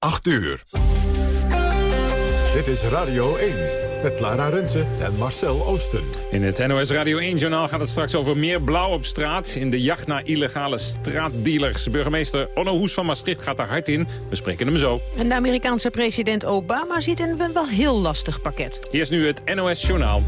8 uur. Dit is Radio 1 met Lara Rensen en Marcel Oosten. In het NOS Radio 1-journaal gaat het straks over meer blauw op straat... in de jacht naar illegale straatdealers. Burgemeester Onno Hoes van Maastricht gaat er hard in. We spreken hem zo. En de Amerikaanse president Obama zit in een wel heel lastig pakket. Eerst nu het NOS-journaal.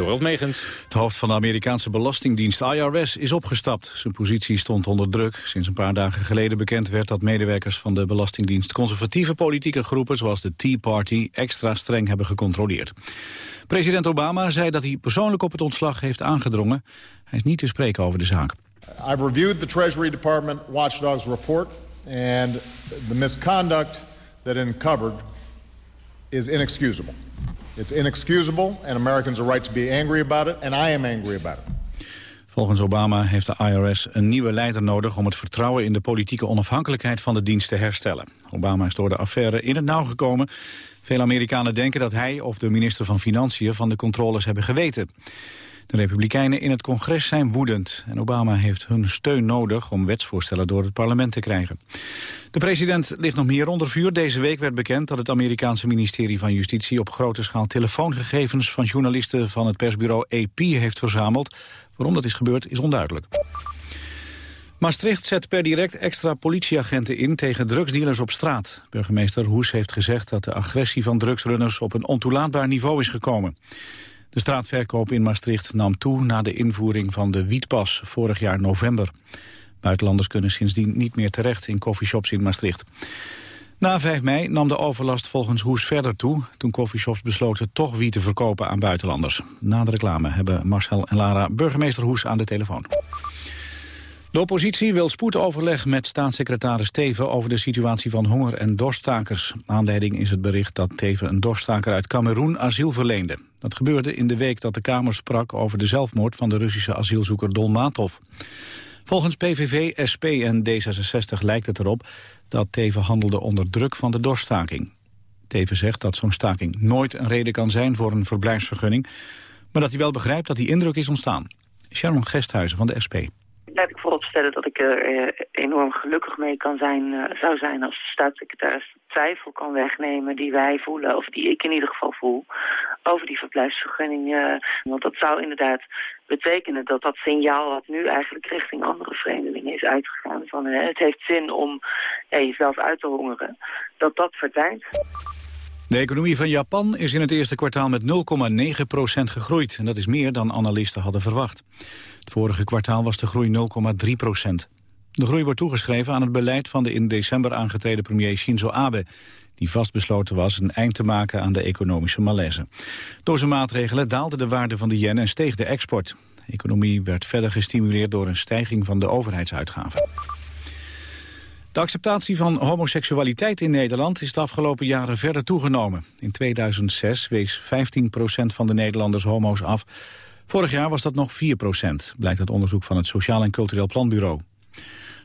Dorald Megens. Het hoofd van de Amerikaanse Belastingdienst IRS is opgestapt. Zijn positie stond onder druk. Sinds een paar dagen geleden bekend werd dat medewerkers van de Belastingdienst... conservatieve politieke groepen zoals de Tea Party extra streng hebben gecontroleerd. President Obama zei dat hij persoonlijk op het ontslag heeft aangedrongen. Hij is niet te spreken over de zaak. I've reviewed the Treasury Department Watchdog's report... and the misconduct that it uncovered is inexcusable. It's inexcusable and Americans are right to be angry about it and I am angry about it. Volgens Obama heeft de IRS een nieuwe leider nodig om het vertrouwen in de politieke onafhankelijkheid van de dienst te herstellen. Obama is door de affaire in het nauw gekomen. Veel Amerikanen denken dat hij of de minister van Financiën van de controles hebben geweten. De Republikeinen in het congres zijn woedend en Obama heeft hun steun nodig om wetsvoorstellen door het parlement te krijgen. De president ligt nog meer onder vuur. Deze week werd bekend dat het Amerikaanse ministerie van Justitie op grote schaal telefoongegevens van journalisten van het persbureau AP heeft verzameld. Waarom dat is gebeurd is onduidelijk. Maastricht zet per direct extra politieagenten in tegen drugsdealers op straat. Burgemeester Hoes heeft gezegd dat de agressie van drugsrunners op een ontoelaatbaar niveau is gekomen. De straatverkoop in Maastricht nam toe na de invoering van de wietpas vorig jaar november. Buitenlanders kunnen sindsdien niet meer terecht in coffeeshops in Maastricht. Na 5 mei nam de overlast volgens Hoes verder toe... toen coffeeshops besloten toch wiet te verkopen aan buitenlanders. Na de reclame hebben Marcel en Lara burgemeester Hoes aan de telefoon. De oppositie wil spoedoverleg met staatssecretaris Teven... over de situatie van honger- en dorststakers. Aanleiding is het bericht dat Teven een dorststaker uit Cameroen asiel verleende. Dat gebeurde in de week dat de Kamer sprak over de zelfmoord... van de Russische asielzoeker Dolmatov. Volgens PVV, SP en D66 lijkt het erop dat Teven handelde onder druk van de dorststaking. Teven zegt dat zo'n staking nooit een reden kan zijn voor een verblijfsvergunning... maar dat hij wel begrijpt dat die indruk is ontstaan. Sharon Gesthuizen van de SP laat ik vooropstellen dat ik er eh, enorm gelukkig mee kan zijn, uh, zou zijn als de staatssecretaris twijfel kan wegnemen die wij voelen, of die ik in ieder geval voel, over die verblijfsvergunning. Want dat zou inderdaad betekenen dat dat signaal wat nu eigenlijk richting andere vreemdelingen is uitgegaan, van het heeft zin om jezelf uit te hongeren, dat dat verdwijnt. De economie van Japan is in het eerste kwartaal met 0,9% gegroeid. En dat is meer dan analisten hadden verwacht. Het vorige kwartaal was de groei 0,3 procent. De groei wordt toegeschreven aan het beleid van de in december aangetreden premier Shinzo Abe... die vastbesloten was een eind te maken aan de economische malaise. Door zijn maatregelen daalde de waarde van de yen en steeg de export. De economie werd verder gestimuleerd door een stijging van de overheidsuitgaven. De acceptatie van homoseksualiteit in Nederland is de afgelopen jaren verder toegenomen. In 2006 wees 15% van de Nederlanders homo's af. Vorig jaar was dat nog 4% blijkt uit onderzoek van het Sociaal en Cultureel Planbureau.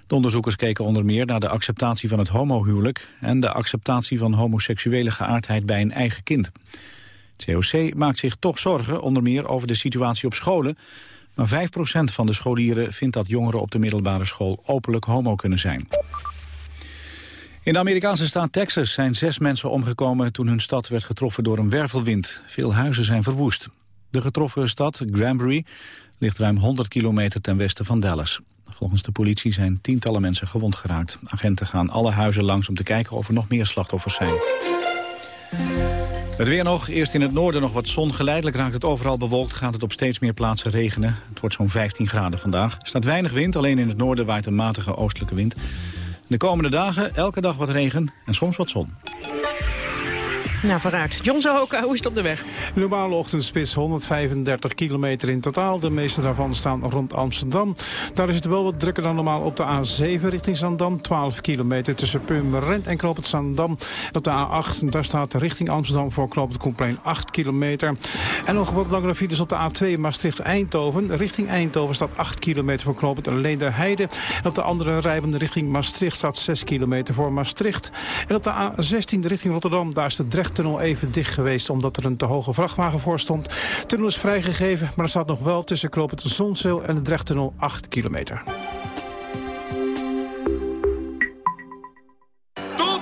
De onderzoekers keken onder meer naar de acceptatie van het homohuwelijk... en de acceptatie van homoseksuele geaardheid bij een eigen kind. Het COC maakt zich toch zorgen, onder meer over de situatie op scholen... maar 5% van de scholieren vindt dat jongeren op de middelbare school openlijk homo kunnen zijn. In de Amerikaanse staat Texas zijn zes mensen omgekomen toen hun stad werd getroffen door een wervelwind. Veel huizen zijn verwoest. De getroffen stad, Granbury, ligt ruim 100 kilometer ten westen van Dallas. Volgens de politie zijn tientallen mensen gewond geraakt. Agenten gaan alle huizen langs om te kijken of er nog meer slachtoffers zijn. Het weer nog. Eerst in het noorden nog wat zon. Geleidelijk raakt het overal bewolkt. Gaat het op steeds meer plaatsen regenen. Het wordt zo'n 15 graden vandaag. Er staat weinig wind. Alleen in het noorden waait een matige oostelijke wind. De komende dagen elke dag wat regen en soms wat zon. Nou, vooruit. John Zahoka, hoe is het op de weg? Normale ochtendspits 135 kilometer in totaal. De meeste daarvan staan rond Amsterdam. Daar is het wel wat drukker dan normaal op de A7 richting Zandam. 12 kilometer tussen Purmerend en Knoop het Zandam. op de A8, daar staat richting Amsterdam voor Knoop het Koenplein 8 kilometer. En nog wat langere files op de A2 Maastricht-Eindhoven. Richting Eindhoven staat 8 kilometer voor Knoop het Leender-Heide. En op de andere rijbende richting Maastricht staat 6 kilometer voor Maastricht. En op de A16 richting Rotterdam, daar is de Drecht tunnel even dicht geweest... omdat er een te hoge vrachtwagen voor stond. De tunnel is vrijgegeven, maar er staat nog wel tussen Kloop de Zonzeel... en de Drechttunnel 8 kilometer. Top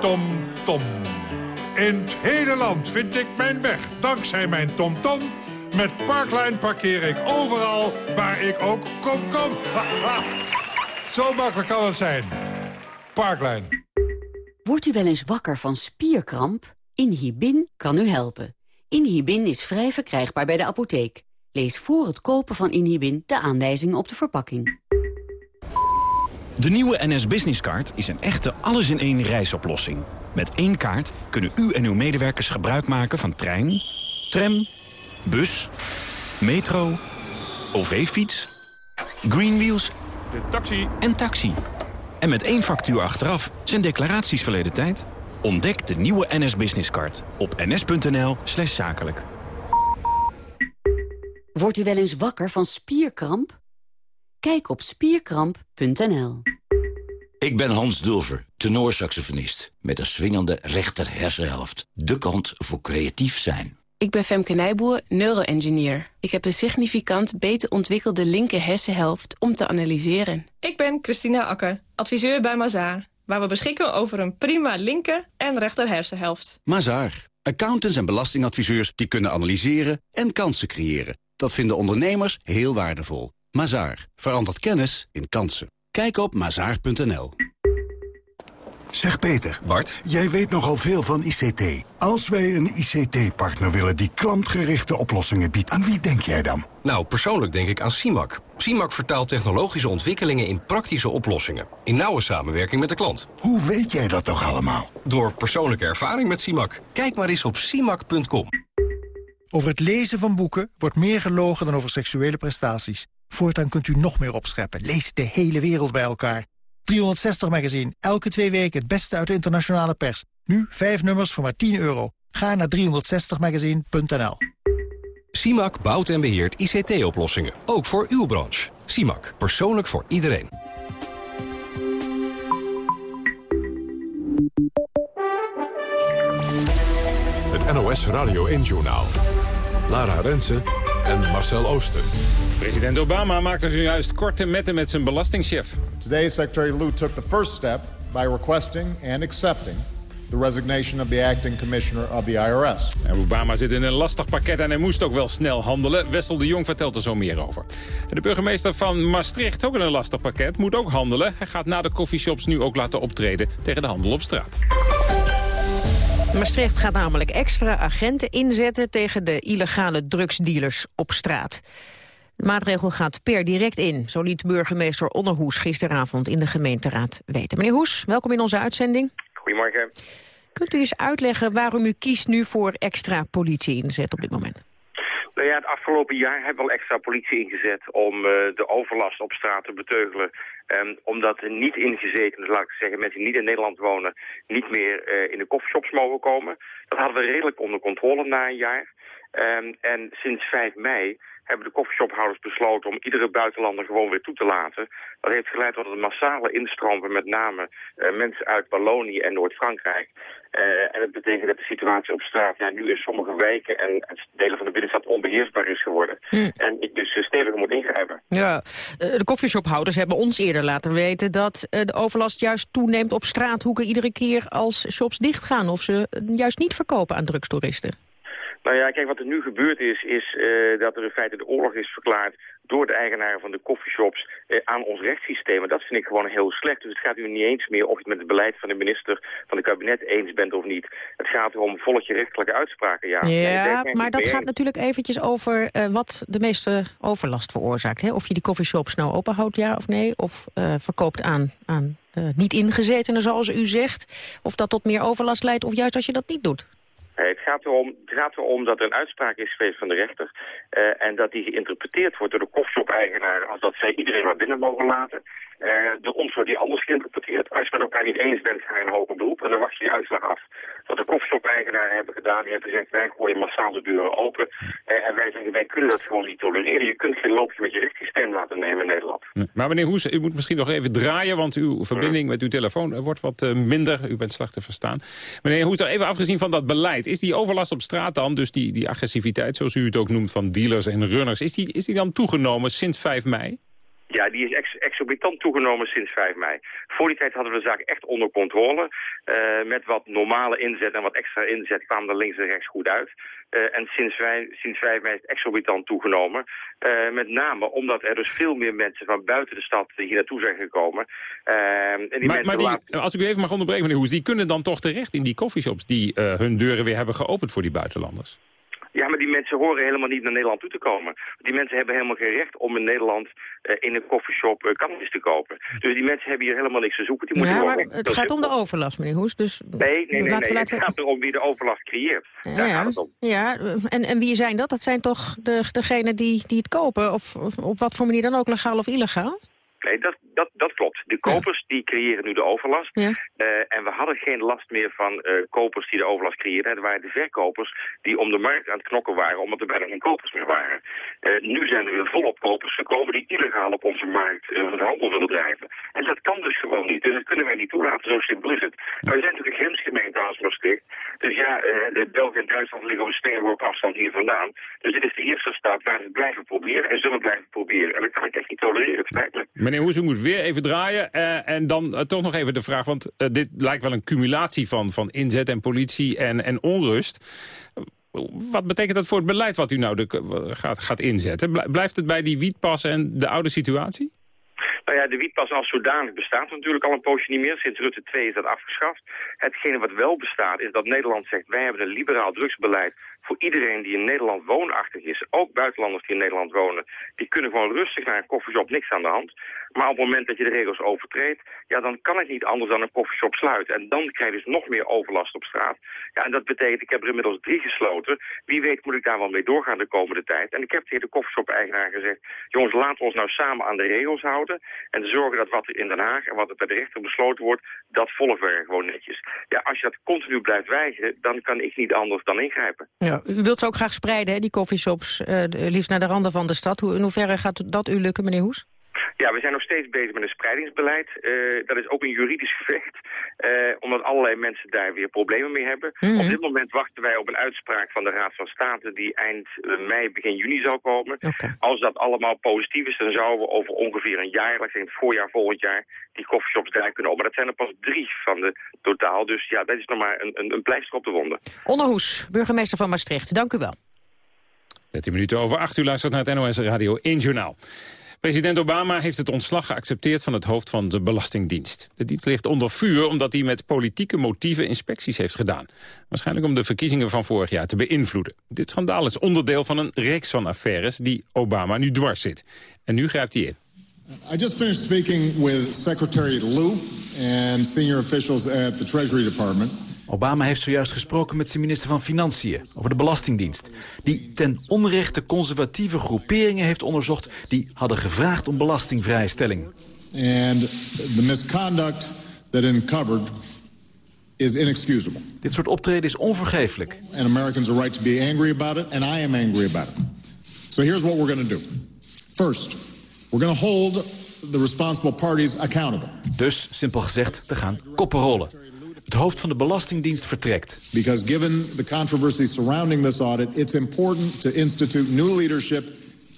tom, tom. In het hele land vind ik mijn weg, dankzij mijn tomtom. -tom. Met Parkline parkeer ik overal waar ik ook kom, kom. Zo makkelijk kan het zijn. Parkline. Wordt u wel eens wakker van spierkramp? Inhibin kan u helpen. Inhibin is vrij verkrijgbaar bij de apotheek. Lees voor het kopen van Inhibin de aanwijzingen op de verpakking. De nieuwe NS Business Card is een echte alles-in-één reisoplossing. Met één kaart kunnen u en uw medewerkers gebruik maken van trein, tram, bus, metro, OV-fiets, Greenwheels de taxi. en taxi. En met één factuur achteraf zijn declaraties verleden tijd. Ontdek de nieuwe NS Business Card op ns.nl slash zakelijk. Wordt u wel eens wakker van spierkramp? Kijk op spierkramp.nl. Ik ben Hans Dulver, tenorsaxofonist. Met een swingende rechter hersenhelft. De kant voor creatief zijn. Ik ben Femke Nijboer, neuroengineer. Ik heb een significant beter ontwikkelde linker hersenhelft om te analyseren. Ik ben Christina Akker, adviseur bij Mazaar. Waar we beschikken over een prima linker en rechter hersenhelft. Mazaar. Accountants en belastingadviseurs die kunnen analyseren en kansen creëren. Dat vinden ondernemers heel waardevol. Mazaar. Verandert kennis in kansen. Kijk op mazaar.nl. Zeg Peter. Bart. Jij weet nogal veel van ICT. Als wij een ICT-partner willen die klantgerichte oplossingen biedt, aan wie denk jij dan? Nou, persoonlijk denk ik aan CIMAC. CIMAC vertaalt technologische ontwikkelingen in praktische oplossingen. In nauwe samenwerking met de klant. Hoe weet jij dat toch allemaal? Door persoonlijke ervaring met CIMAC. Kijk maar eens op CIMAC.com. Over het lezen van boeken wordt meer gelogen dan over seksuele prestaties. Voortaan kunt u nog meer opscheppen. Lees de hele wereld bij elkaar. 360 Magazine. Elke twee weken het beste uit de internationale pers. Nu vijf nummers voor maar 10 euro. Ga naar 360magazine.nl CIMAC bouwt en beheert ICT-oplossingen. Ook voor uw branche. CIMAC. Persoonlijk voor iedereen. Het NOS Radio 1-journaal. Lara Rensen en Marcel Ooster. President Obama maakte zojuist korte metten met zijn belastingchef. Today, Secretary Lew took the first step by requesting and accepting the resignation of the acting commissioner of the IRS. En Obama zit in een lastig pakket en hij moest ook wel snel handelen. Wessel de Jong vertelt er zo meer over. En de burgemeester van Maastricht, ook in een lastig pakket, moet ook handelen. Hij gaat na de coffeeshops nu ook laten optreden tegen de handel op straat. Maastricht gaat namelijk extra agenten inzetten tegen de illegale drugsdealers op straat. De maatregel gaat per direct in, zo liet burgemeester Onderhoes gisteravond in de gemeenteraad weten. Meneer Hoes, welkom in onze uitzending. Goedemorgen. Kunt u eens uitleggen waarom u kiest nu voor extra politie inzet op dit moment? Nou ja, het afgelopen jaar hebben we al extra politie ingezet om uh, de overlast op straat te beteugelen. Um, omdat niet ingezetenen, laat ik zeggen, mensen die niet in Nederland wonen, niet meer uh, in de koffieshops mogen komen. Dat hadden we redelijk onder controle na een jaar. Um, en sinds 5 mei hebben de koffieshophouders besloten om iedere buitenlander gewoon weer toe te laten. Dat heeft geleid tot een massale instroom met name uh, mensen uit Wallonië en Noord-Frankrijk. Uh, en dat betekent dat de situatie op straat ja, nu in sommige wijken en delen van de binnenstad onbeheersbaar is geworden. Hm. En ik dus uh, steviger moet ingrijpen. Ja, de koffieshophouders hebben ons eerder laten weten dat de overlast juist toeneemt op straathoeken iedere keer als shops dichtgaan. Of ze juist niet verkopen aan drugstoeristen. Nou ja, kijk, wat er nu gebeurd is, is uh, dat er in feite de oorlog is verklaard door de eigenaren van de coffeeshops uh, aan ons rechtssysteem. En dat vind ik gewoon heel slecht. Dus het gaat nu niet eens meer of je het met het beleid van de minister van het kabinet eens bent of niet. Het gaat erom volgje rechtelijke uitspraken. Ja, ja nee, maar dat gaat natuurlijk eventjes over uh, wat de meeste overlast veroorzaakt. Hè? Of je die coffeeshops nou openhoudt, ja of nee. Of verkoopt aan, aan niet ingezetenen, zoals u zegt. Of dat tot meer overlast leidt, of juist als je dat niet doet. Het gaat, erom, het gaat erom dat er een uitspraak is geweest van de rechter... Uh, en dat die geïnterpreteerd wordt door de koffieshop-eigenaar... als dat zij iedereen maar binnen mogen laten. Uh, door ons wordt die anders geïnterpreteerd. Als je het met elkaar niet eens bent, ga je een hoger beroep... en dan wacht je die uitslag af. Wat de koffieshop-eigenaren hebben gedaan... die hebben gezegd, wij gooien massaal de deuren open... Uh, en wij zeggen, wij kunnen dat gewoon niet tolereren. Je kunt geen loopje met je rechtssysteem laten nemen in Nederland. Maar meneer Hoes, u moet misschien nog even draaien... want uw verbinding met uw telefoon wordt wat minder. U bent slecht te verstaan. Meneer Hoes, even afgezien van dat beleid... Is die overlast op straat dan, dus die, die agressiviteit zoals u het ook noemt van dealers en runners... is die, is die dan toegenomen sinds 5 mei? Ja, die is ex exorbitant toegenomen sinds 5 mei. Voor die tijd hadden we de zaak echt onder controle. Uh, met wat normale inzet en wat extra inzet kwamen er links en rechts goed uit. Uh, en sinds, wij, sinds 5 mei is het exorbitant toegenomen. Uh, met name omdat er dus veel meer mensen van buiten de stad hier naartoe zijn gekomen. en die maar, maar die, als ik u even mag onderbreken, meneer Hoes, die kunnen dan toch terecht in die coffeeshops die hun deuren weer hebben geopend voor die buitenlanders? Ja, maar die mensen horen helemaal niet naar Nederland toe te komen. Die mensen hebben helemaal geen recht om in Nederland uh, in een koffieshop uh, cannabis te kopen. Dus die mensen hebben hier helemaal niks te zoeken. Die moeten ja, maar het gaat om de overlast, meneer Hoes. Dus nee, nee, nee, nee. het gaat erom wie de overlast creëert. Ja, Daar gaat het om. Ja, en, en wie zijn dat? Dat zijn toch de, degenen die, die het kopen? Of, of op wat voor manier dan ook, legaal of illegaal? Nee, dat, dat, dat klopt. De kopers die creëren nu de overlast. Ja. Uh, en we hadden geen last meer van uh, kopers die de overlast creëren. Het waren de verkopers die om de markt aan het knokken waren... omdat er bijna geen kopers meer waren. Uh, nu zijn er weer volop kopers gekomen die illegaal op onze markt uh, handel willen drijven. En dat kan dus gewoon niet. Dus dat kunnen wij niet toelaten, zo simpel is het. Maar we zijn natuurlijk een grensgemeente als Maastricht. Dus ja, de België en Duitsland liggen op een steenworp afstand hier vandaan. Dus dit is de eerste stap waar we blijven proberen en zullen blijven proberen. En dat kan ik echt niet tolereren, het spijt me. Meneer u moet weer even draaien. Uh, en dan uh, toch nog even de vraag, want uh, dit lijkt wel een cumulatie van, van inzet en politie en, en onrust. Wat betekent dat voor het beleid wat u nou de, gaat, gaat inzetten? Blijft het bij die wietpas en de oude situatie? Nou ja, de wietpas als zodanig bestaat natuurlijk al een poosje niet meer. Sinds Rutte 2 is dat afgeschaft. Hetgene wat wel bestaat is dat Nederland zegt... wij hebben een liberaal drugsbeleid voor iedereen die in Nederland woonachtig is. Ook buitenlanders die in Nederland wonen. Die kunnen gewoon rustig naar een koffieshop, niks aan de hand. Maar op het moment dat je de regels overtreedt, ja, dan kan het niet anders dan een koffieshop sluiten. En dan krijg je dus nog meer overlast op straat. Ja, en dat betekent, ik heb er inmiddels drie gesloten. Wie weet moet ik daar wel mee doorgaan de komende tijd. En ik heb tegen de koffieshop-eigenaar gezegd, jongens, laten we ons nou samen aan de regels houden. En zorgen dat wat er in Den Haag en wat er bij de rechter besloten wordt, dat volgen we gewoon netjes. Ja, als je dat continu blijft weigeren, dan kan ik niet anders dan ingrijpen. Ja, u wilt ze ook graag spreiden, hè, die koffieshops, uh, liefst naar de randen van de stad. Hoe, in hoeverre gaat dat u lukken, meneer Hoes? Ja, we zijn nog steeds bezig met een spreidingsbeleid. Uh, dat is ook een juridisch gevecht, uh, omdat allerlei mensen daar weer problemen mee hebben. Mm -hmm. Op dit moment wachten wij op een uitspraak van de Raad van State die eind mei, begin juni zal komen. Okay. Als dat allemaal positief is, dan zouden we over ongeveer een jaar, in het voorjaar volgend jaar, die coffeeshops daar kunnen op. Maar dat zijn er pas drie van de totaal, dus ja, dat is nog maar een, een, een pleister op de wonden. Onderhoes, burgemeester van Maastricht, dank u wel. 13 minuten over 8 uur luistert naar het NOS Radio 1 Journaal. President Obama heeft het ontslag geaccepteerd van het hoofd van de Belastingdienst. De dienst ligt onder vuur omdat hij met politieke motieven inspecties heeft gedaan. Waarschijnlijk om de verkiezingen van vorig jaar te beïnvloeden. Dit schandaal is onderdeel van een reeks van affaires die Obama nu dwars zit. En nu grijpt hij in. I just finished speaking with Secretary Liu and senior officials at the Treasury Department. Obama heeft zojuist gesproken met zijn minister van Financiën over de Belastingdienst. Die ten onrechte conservatieve groeperingen heeft onderzocht... die hadden gevraagd om belastingvrijstelling. And the misconduct that uncovered is inexcusable. Dit soort optreden is onvergeeflijk. And Americans are right to be angry about it, and I am angry about it. So here's what we're going to do. First, we're going to hold the responsible parties accountable. Dus, simpel gezegd, we gaan koppen rollen. Het hoofd van de Belastingdienst vertrekt. Because given the controversy surrounding this audit, it's important to institute new leadership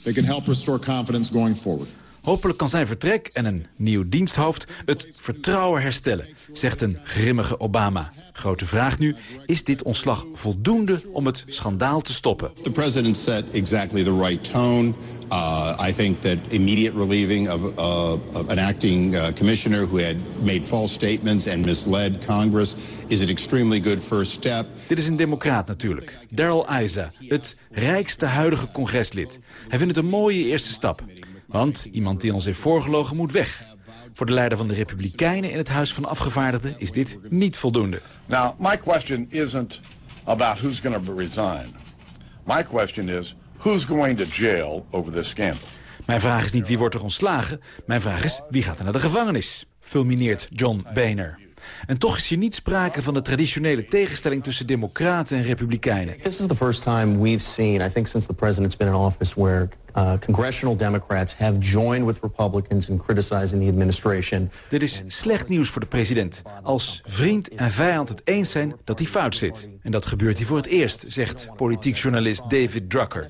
that can help restore confidence going forward. Hopelijk kan zijn vertrek en een nieuw diensthoofd het vertrouwen herstellen, zegt een grimmige Obama. Grote vraag nu, is dit ontslag voldoende om het schandaal te stoppen? The president set exactly the right tone. Uh, I think that immediate relieving of, uh, of an acting uh, commissioner who had made false statements and misled Congress is an extremely good first step. Dit is een democraat natuurlijk. Daryl Issa, het rijkste huidige congreslid. Hij vindt het een mooie eerste stap. Want iemand die ons heeft voorgelogen moet weg. Voor de leider van de Republikeinen in het Huis van Afgevaardigden is dit niet voldoende. Now, my question isn't about who's going to resign. My question is who's going to jail over this scandal. Mijn vraag is niet wie wordt er ontslagen. Mijn vraag is wie gaat er naar de gevangenis, fulmineert John Boehner. En toch is hier niet sprake van de traditionele tegenstelling tussen democraten en republikeinen. This is the first time we've seen, I think since the president's been in office, where uh, congressional Democrats have joined with Republicans in criticizing the administration. Dit is slecht nieuws voor de president. Als vriend en vijand het eens zijn dat hij fout zit. En dat gebeurt hier voor het eerst, zegt politiek journalist David Drucker.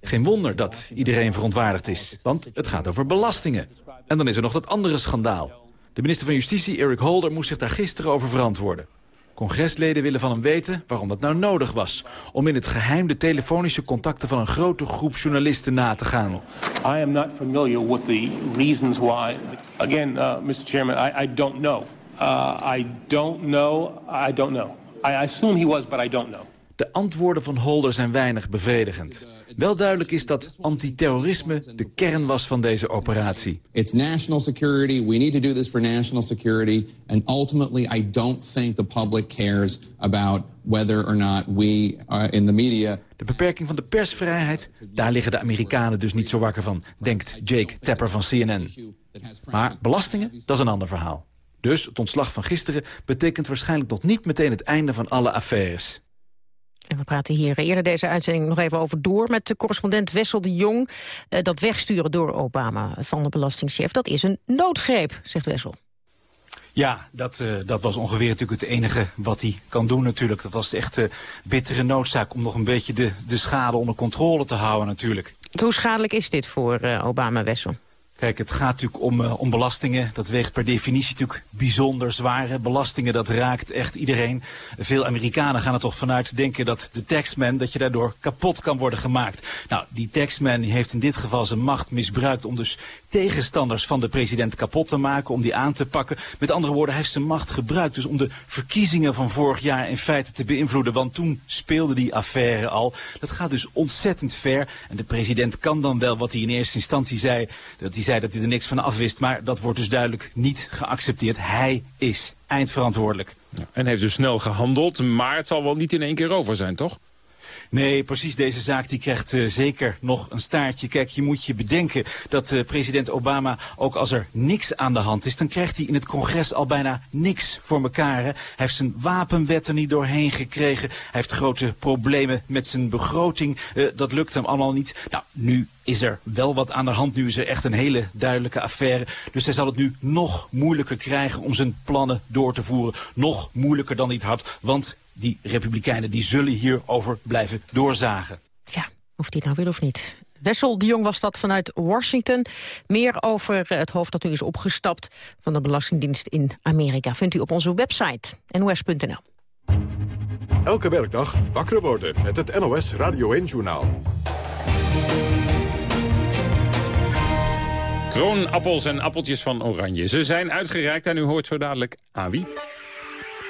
Geen wonder dat iedereen verontwaardigd is, want het gaat over belastingen. En dan is er nog dat andere schandaal. De minister van Justitie, Eric Holder, moest zich daar gisteren over verantwoorden. Congresleden willen van hem weten waarom dat nou nodig was... om in het geheim de telefonische contacten van een grote groep journalisten na te gaan. I am not familiar with the reasons why. Again, uh, Mr. Chairman, I, I don't know. Uh, I don't know. I don't know. I assume he was, but I don't know. De antwoorden van Holder zijn weinig bevredigend. Wel duidelijk is dat antiterrorisme de kern was van deze operatie. It's national security. We need to do this for national security. And ultimately, I don't think the public cares about whether or not we uh, in the media... De beperking van de persvrijheid, daar liggen de Amerikanen dus niet zo wakker van, denkt Jake Tapper van CNN. Maar belastingen, dat is een ander verhaal. Dus het ontslag van gisteren betekent waarschijnlijk nog niet meteen het einde van alle affaires. En we praten hier eerder deze uitzending nog even over door... met de correspondent Wessel de Jong. Uh, dat wegsturen door Obama van de belastingchef, dat is een noodgreep, zegt Wessel. Ja, dat, uh, dat was ongeveer natuurlijk het enige wat hij kan doen natuurlijk. Dat was echt uh, bittere noodzaak om nog een beetje de, de schade onder controle te houden natuurlijk. Hoe schadelijk is dit voor Obama, Wessel? Kijk, het gaat natuurlijk om, uh, om belastingen. Dat weegt per definitie natuurlijk bijzonder zware Belastingen, dat raakt echt iedereen. Veel Amerikanen gaan er toch vanuit denken dat de taxman, dat je daardoor kapot kan worden gemaakt. Nou, die taxman heeft in dit geval zijn macht misbruikt om dus tegenstanders van de president kapot te maken, om die aan te pakken. Met andere woorden, hij heeft zijn macht gebruikt dus om de verkiezingen van vorig jaar in feite te beïnvloeden. Want toen speelde die affaire al. Dat gaat dus ontzettend ver. En de president kan dan wel wat hij in eerste instantie zei, dat hij zei dat hij er niks van afwist. Maar dat wordt dus duidelijk niet geaccepteerd. Hij is eindverantwoordelijk. En heeft dus snel gehandeld, maar het zal wel niet in één keer over zijn, toch? Nee, precies. Deze zaak die krijgt uh, zeker nog een staartje. Kijk, je moet je bedenken dat uh, president Obama, ook als er niks aan de hand is... dan krijgt hij in het congres al bijna niks voor elkaar. Hij heeft zijn wapenwet er niet doorheen gekregen. Hij heeft grote problemen met zijn begroting. Uh, dat lukt hem allemaal niet. Nou, nu is er wel wat aan de hand. Nu is er echt een hele duidelijke affaire. Dus hij zal het nu nog moeilijker krijgen om zijn plannen door te voeren. Nog moeilijker dan hij het had, want die republikeinen die zullen hierover blijven doorzagen. Ja, of die nou wil of niet. Wessel de Jong was dat vanuit Washington. Meer over het hoofd dat nu is opgestapt van de Belastingdienst in Amerika... vindt u op onze website nos.nl. Elke werkdag wakker worden met het NOS Radio 1-journaal. Kroonappels en appeltjes van oranje. Ze zijn uitgereikt en u hoort zo dadelijk aan wie.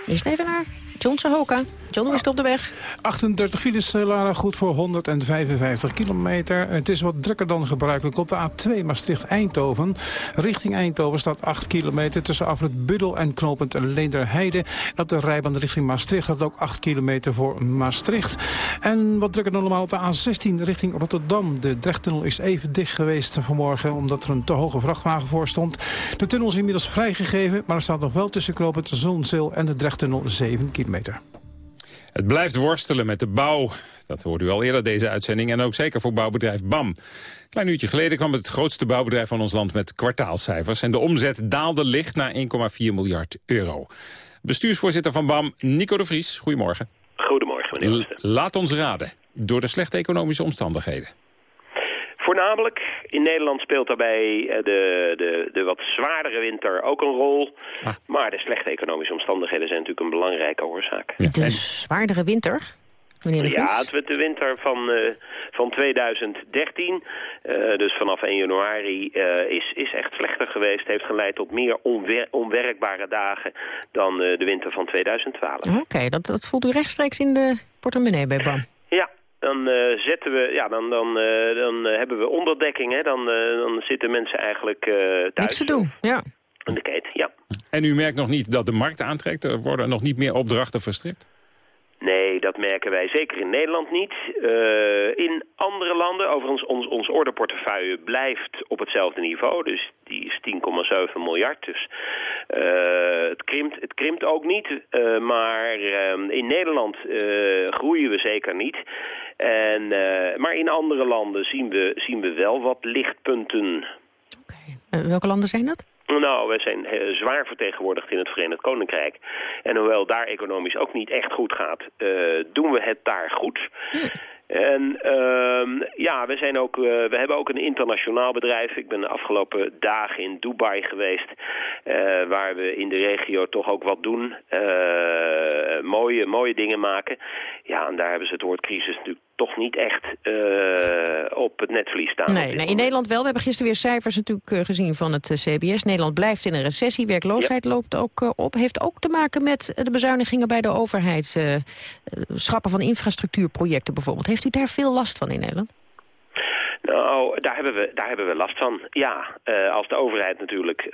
Eerst even naar John Sahoka. John, hoe is het op de weg? 38 files, eh, Lara, goed voor 155 kilometer. Het is wat drukker dan gebruikelijk op de A2 Maastricht-Eindhoven. Richting Eindhoven staat 8 kilometer tussen afrit Buddel en knooppunt Leenderheide. En op de rijbaan richting Maastricht staat ook 8 kilometer voor Maastricht. En wat drukker dan normaal op de A16 richting Rotterdam. De Drechttunnel is even dicht geweest vanmorgen omdat er een te hoge vrachtwagen voor stond. De tunnel is inmiddels vrijgegeven, maar er staat nog wel tussen knooppunt Zonzeel en de Drechttunnel 7 kilometer. Het blijft worstelen met de bouw. Dat hoorde u al eerder deze uitzending. En ook zeker voor bouwbedrijf BAM. Klein uurtje geleden kwam het grootste bouwbedrijf van ons land met kwartaalcijfers. En de omzet daalde licht naar 1,4 miljard euro. Bestuursvoorzitter van BAM, Nico de Vries. Goedemorgen. Goedemorgen, meneer Laat ons raden. Door de slechte economische omstandigheden. Voornamelijk in Nederland speelt daarbij eh, de, de, de wat zwaardere winter ook een rol. Ah. Maar de slechte economische omstandigheden zijn natuurlijk een belangrijke oorzaak. De zwaardere winter? Ja, het, de winter van, uh, van 2013, uh, dus vanaf 1 januari, uh, is, is echt slechter geweest. Heeft geleid tot meer onwer onwerkbare dagen dan de winter van 2012. Oké, okay, dat, dat voelt u rechtstreeks in de portemonnee bij BAM. Ja, dan uh, zetten we, ja, dan, dan, uh, dan hebben we onderdekking. Hè? Dan, uh, dan zitten mensen eigenlijk thuis. Niks te doen, ja. In de keten, ja. En u merkt nog niet dat de markt aantrekt? Er worden nog niet meer opdrachten verstrikt? Nee, dat merken wij zeker in Nederland niet. Uh, in andere landen, overigens, ons, ons orderportefeuille blijft op hetzelfde niveau. Dus die is 10,7 miljard. Dus uh, het, krimpt, het krimpt ook niet. Uh, maar in Nederland groeien we zeker niet. En, maar in andere landen zien we, zien we wel wat lichtpunten. Okay. welke landen zijn dat? Nou, wij zijn eh, zwaar vertegenwoordigd in het Verenigd Koninkrijk. En hoewel daar economisch ook niet echt goed gaat, uh, doen we het daar goed. En uh, ja, we, zijn ook, uh, we hebben ook een internationaal bedrijf. Ik ben de afgelopen dagen in Dubai geweest, waar we in de regio toch ook wat doen. mooie, mooie dingen maken. Ja, en daar hebben ze het woord crisis natuurlijk toch niet echt uh, op het netvlies staan. Nee, nee, in Nederland wel. We hebben gisteren weer cijfers natuurlijk uh, gezien van het uh, CBS. Nederland blijft in een recessie. Werkloosheid ja. loopt ook op. Heeft ook te maken met de bezuinigingen bij de overheid. schrappen van infrastructuurprojecten bijvoorbeeld. Heeft u daar veel last van in Nederland? Nou, daar hebben we, daar hebben we last van. Ja, uh, als de overheid natuurlijk uh,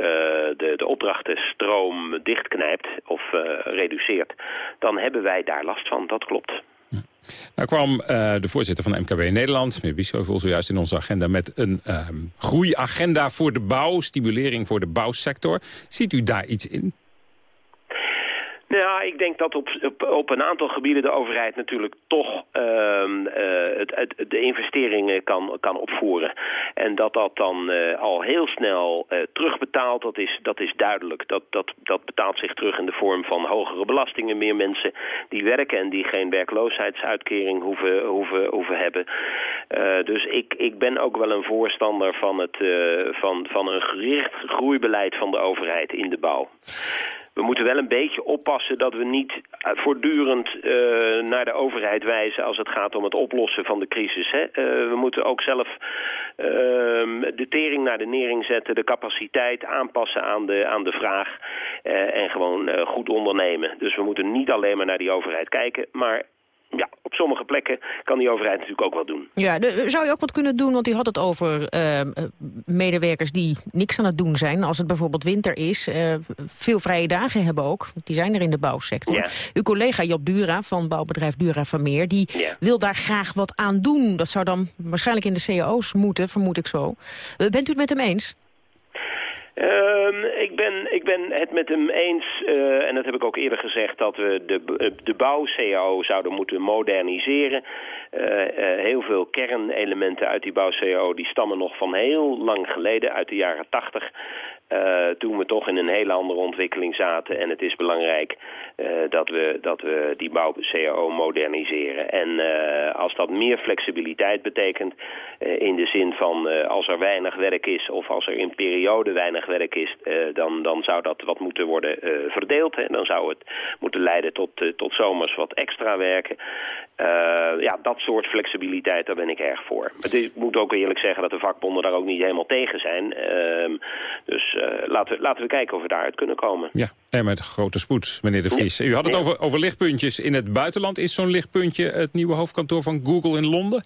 de, de opdrachtenstroom dichtknijpt of uh, reduceert... dan hebben wij daar last van, dat klopt. Nou kwam uh, de voorzitter van MKB Nederland, meneer Biesheuvel, zojuist in onze agenda met een uh, groeiagenda voor de bouw, stimulering voor de bouwsector. Ziet u daar iets in? Nou, ik denk dat op, op, een aantal gebieden de overheid natuurlijk toch uh, uh, het, het, de investeringen kan, kan opvoeren. En dat dat dan uh, al heel snel uh, terugbetaalt, dat is, dat is duidelijk. Dat, dat, dat betaalt zich terug in de vorm van hogere belastingen, meer mensen die werken en die geen werkloosheidsuitkering hoeven, hoeven, hoeven hebben. Dus ik, ik ben ook wel een voorstander van, het, van, van een gericht groeibeleid van de overheid in de bouw we moeten wel een beetje oppassen dat we niet voortdurend uh, naar de overheid wijzen als het gaat om het oplossen van de crisis. Hè? Uh, we moeten ook zelf uh, de tering naar de nering zetten, de capaciteit aanpassen aan de, aan de vraag en gewoon goed ondernemen. Dus we moeten niet alleen maar naar die overheid kijken, maar ja, op sommige plekken kan die overheid natuurlijk ook wat doen. Ja, de, zou je ook wat kunnen doen, want u had het over uh, medewerkers die niks aan het doen zijn. Als het bijvoorbeeld winter is, uh, veel vrije dagen hebben ook. Die zijn er in de bouwsector. Ja. Uw collega Job Dura van bouwbedrijf Dura Vermeer, die ja. wil daar graag wat aan doen. Dat zou dan waarschijnlijk in de cao's moeten, vermoed ik zo. bent u het met hem eens? Um, ik, ben, ben het met hem eens, uh, en dat heb ik ook eerder gezegd, dat we de, de bouw-CAO zouden moeten moderniseren. Uh, heel veel kernelementen uit die bouw-CAO die stammen nog van heel lang geleden, uit de jaren tachtig. Uh, toen we toch in een hele andere ontwikkeling zaten. En het is belangrijk uh, dat, we, dat we die bouw-CAO moderniseren. En uh, als dat meer flexibiliteit betekent... in de zin van als er weinig werk is... of als er in periode weinig werk is... dan, dan zou dat wat moeten worden verdeeld. En dan zou het moeten leiden tot, tot zomers wat extra werken. ja, dat soort flexibiliteit, daar ben ik erg voor. Maar ik moet ook eerlijk zeggen dat de vakbonden daar ook niet helemaal tegen zijn. Ehm, dus laten, we, laten we kijken of we daaruit kunnen komen. Ja, en met grote spoed, meneer De Vries. U had het over, over lichtpuntjes in het buitenland. Is zo'n lichtpuntje het nieuwe hoofdkantoor van Google in Londen?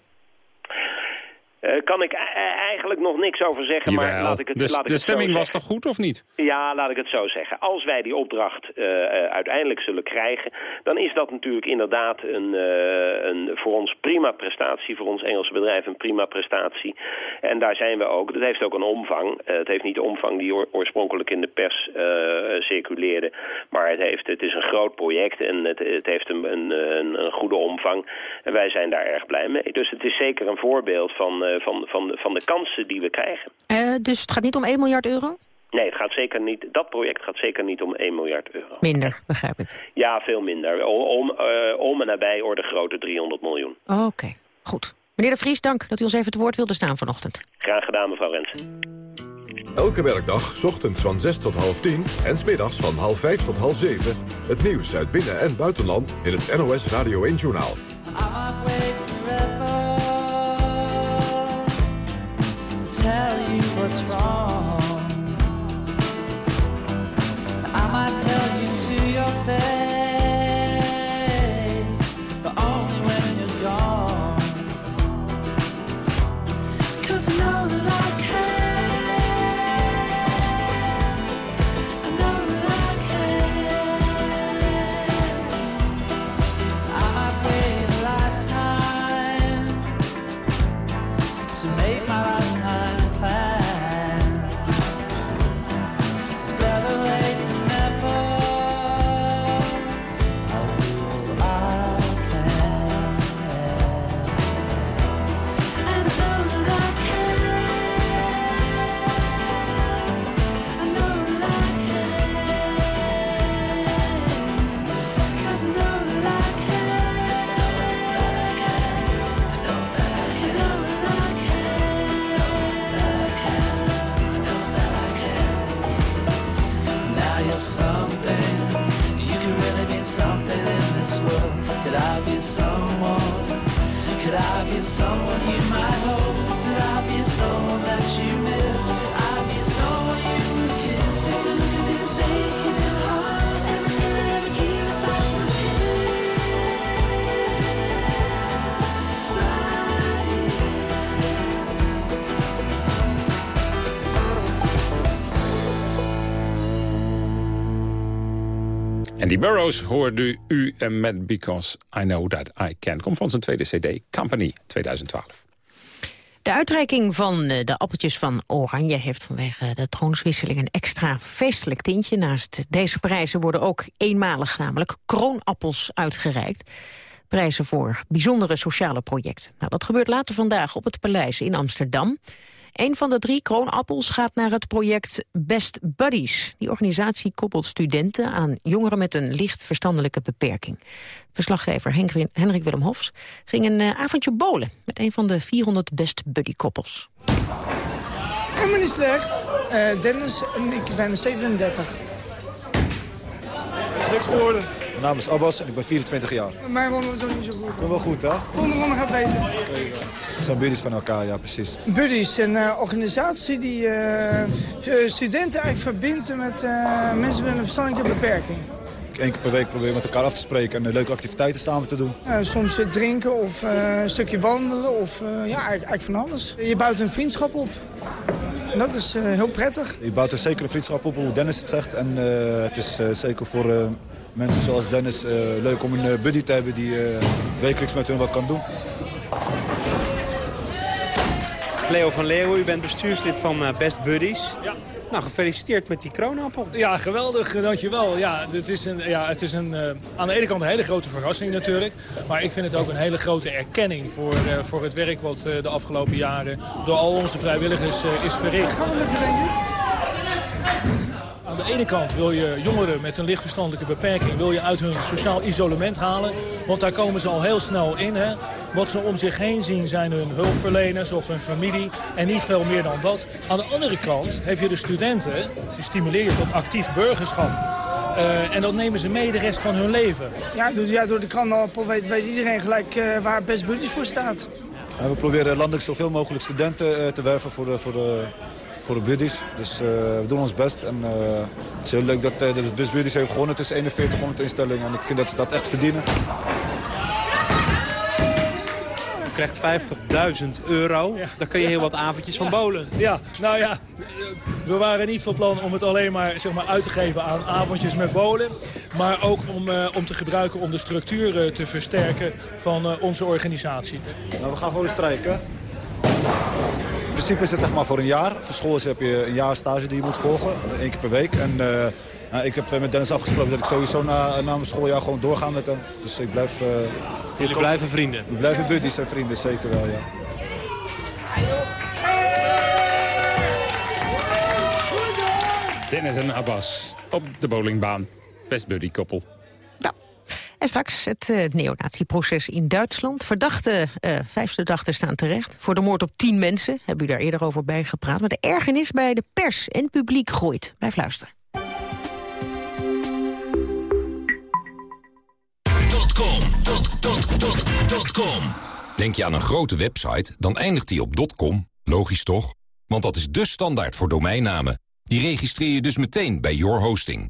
Uh, kan ik eigenlijk nog niks over zeggen, Jawel. maar laat ik het, de, laat ik de het stemming was toch goed, of niet? Ja, laat ik het zo zeggen. Als wij die opdracht uh, uiteindelijk zullen krijgen... dan is dat natuurlijk inderdaad een, uh, een voor ons prima prestatie. Voor ons Engelse bedrijf een prima prestatie. En daar zijn we ook. Dat heeft ook een omvang. het heeft niet de omvang die oor oorspronkelijk in de pers circuleerde. Maar het, heeft, het is een groot project en het, het heeft een, een, een, goede omvang. En wij zijn daar erg blij mee. Dus het is zeker een voorbeeld van, van, van, van de kansen die we krijgen. Uh, dus het gaat niet om 1 miljard euro? Nee, het gaat zeker niet, dat project gaat zeker niet om 1 miljard euro. Minder, begrijp ik. Ja, veel minder. Om, om, uh, om en nabij orde grote 300 miljoen. Oké, okay, goed. Meneer De Vries, dank dat u ons even het woord wilde staan vanochtend. Graag gedaan, mevrouw Rensen. Elke werkdag, ochtends van 6 tot half 10 en smiddags van half 5 tot half 7... het nieuws uit binnen- en buitenland in het NOS Radio 1-journaal. Tell you what's wrong. I might tell you to your face, out of time. Someone En die Burroughs hoorde u eh, met Because I Know That I Can. Komt van zijn tweede cd, Company, 2012. De uitreiking van eh, de appeltjes van Oranje heeft vanwege de troonswisseling een extra feestelijk tintje. Naast deze prijzen worden ook eenmalig namelijk kroonappels uitgereikt. Prijzen voor bijzondere sociale projecten. Nou, dat gebeurt later vandaag op het Paleis in Amsterdam. Een van de drie kroonappels gaat naar het project Best Buddies. Die organisatie koppelt studenten aan jongeren met een licht verstandelijke beperking. Verslaggever Henrik Willem Hofs ging een eh, avondje bolen... met een van de 400 Best Buddy-koppels. Helemaal niet slecht. Eh, Dennis en ik ben 37. is niks geworden. Mijn naam is Abbas en ik ben 24 jaar. Mij wonen we zo niet zo goed. Kom wel goed, hè? Volgende ronde gaat beter. We zijn buddies van elkaar, ja, precies. Buddies, een eh, organisatie die eh, studenten eigenlijk verbindt met eh, mensen met een verstandelijke beperking. Eén keer per week proberen met elkaar af te spreken en eh, leuke activiteiten samen te doen. Eh, soms eh, drinken of eh, een stukje wandelen of eh, ja, eigenlijk, eigenlijk van alles. Je bouwt een vriendschap op. En dat is eh, heel prettig. Je bouwt er zeker een vriendschap op, hoe Dennis het zegt. En eh, het is eh, zeker voor eh, mensen zoals Dennis eh, leuk om een eh, buddy te hebben die eh, wekelijks met hun wat kan doen. Leo van Leeuwen, u bent bestuurslid van Best Buddies. Ja. Nou, gefeliciteerd met die kroonappel. Ja, geweldig, dankjewel. Ja, het is, een, ja, het is een, eh, aan de ene kant een hele grote verrassing natuurlijk. Maar ik vind het ook een hele grote erkenning voor, eh, voor het werk wat eh, de afgelopen jaren door al onze vrijwilligers is verricht. Aan de ene kant wil je jongeren met een lichtverstandelijke beperking wil je uit hun sociaal isolement halen. Want daar komen ze al heel snel in. Hè. Wat ze om zich heen zien zijn hun hulpverleners of hun familie. En niet veel meer dan dat. Aan de andere kant heb je de studenten. Die stimuleer je tot actief burgerschap. Eh, en dat nemen ze mee de rest van hun leven. Ja, door, ja, door de kranappel weet, weet iedereen gelijk eh, waar Best Buddies voor staat. En we proberen landelijk zoveel mogelijk studenten eh, te werven voor voor de, voor de buddies. Dus eh, we doen ons best. En eh, het is heel leuk dat eh, de Best Buddies heeft gewonnen. Het is 4100 instellingen en ik vind dat ze dat echt verdienen. U krijgt 50.000 euro. Daar kun je heel wat avondjes van bolen. Ja, nou ja, we waren niet van plan om het alleen maar, zeg maar uit te geven aan avondjes met bolen. Maar ook om, eh, om te gebruiken om de structuur eh, te versterken van eh, onze organisatie. Nou, we gaan voor de strijken. In principe is het zeg maar voor een jaar. Voor school heb je een jaar stage die je moet volgen. één keer per week. En eh, nou, ik heb met Dennis afgesproken dat ik sowieso na, na mijn schooljaar gewoon doorga met hem. Dus ik blijf... eh, Jullie blijven vrienden? We blijven buddies en vrienden, zeker wel, ja. Dennis en Abbas op de bowlingbaan. Best buddy koppel. En straks het uh, neonatieproces in Duitsland. Verdachte, uh, vijf verdachten staan terecht. Voor de moord op tien mensen, hebben u daar eerder over bijgepraat. Maar de ergernis bij de pers en publiek groeit. Blijf luisteren. Denk je aan een grote website, dan eindigt die op .com. Logisch toch? Want dat is de standaard voor domeinnamen. Die registreer je dus meteen bij Your Hosting.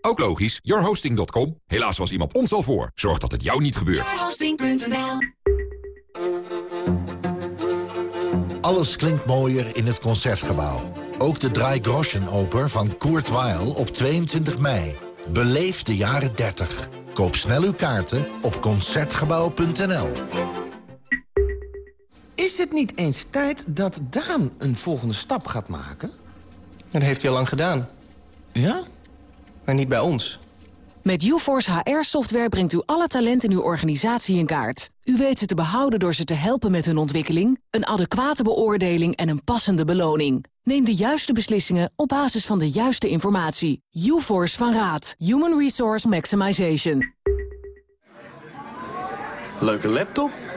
Ook logisch, yourhosting.com. Helaas was iemand ons al voor. Zorg dat het jou niet gebeurt. Alles klinkt mooier in het Concertgebouw. Ook de Drei Groschen Oper van Kurt Weill op 22 mei. Beleef de jaren 30. Koop snel uw kaarten op Concertgebouw.nl. Is het niet eens tijd dat Daan een volgende stap gaat maken? Dat heeft hij al lang gedaan. Ja? Maar niet bij ons. Met UForce HR-software brengt u alle talenten in uw organisatie in kaart. U weet ze te behouden door ze te helpen met hun ontwikkeling, een adequate beoordeling en een passende beloning. Neem de juiste beslissingen op basis van de juiste informatie. UForce van Raad. Human Resource Maximization. Leuke laptop?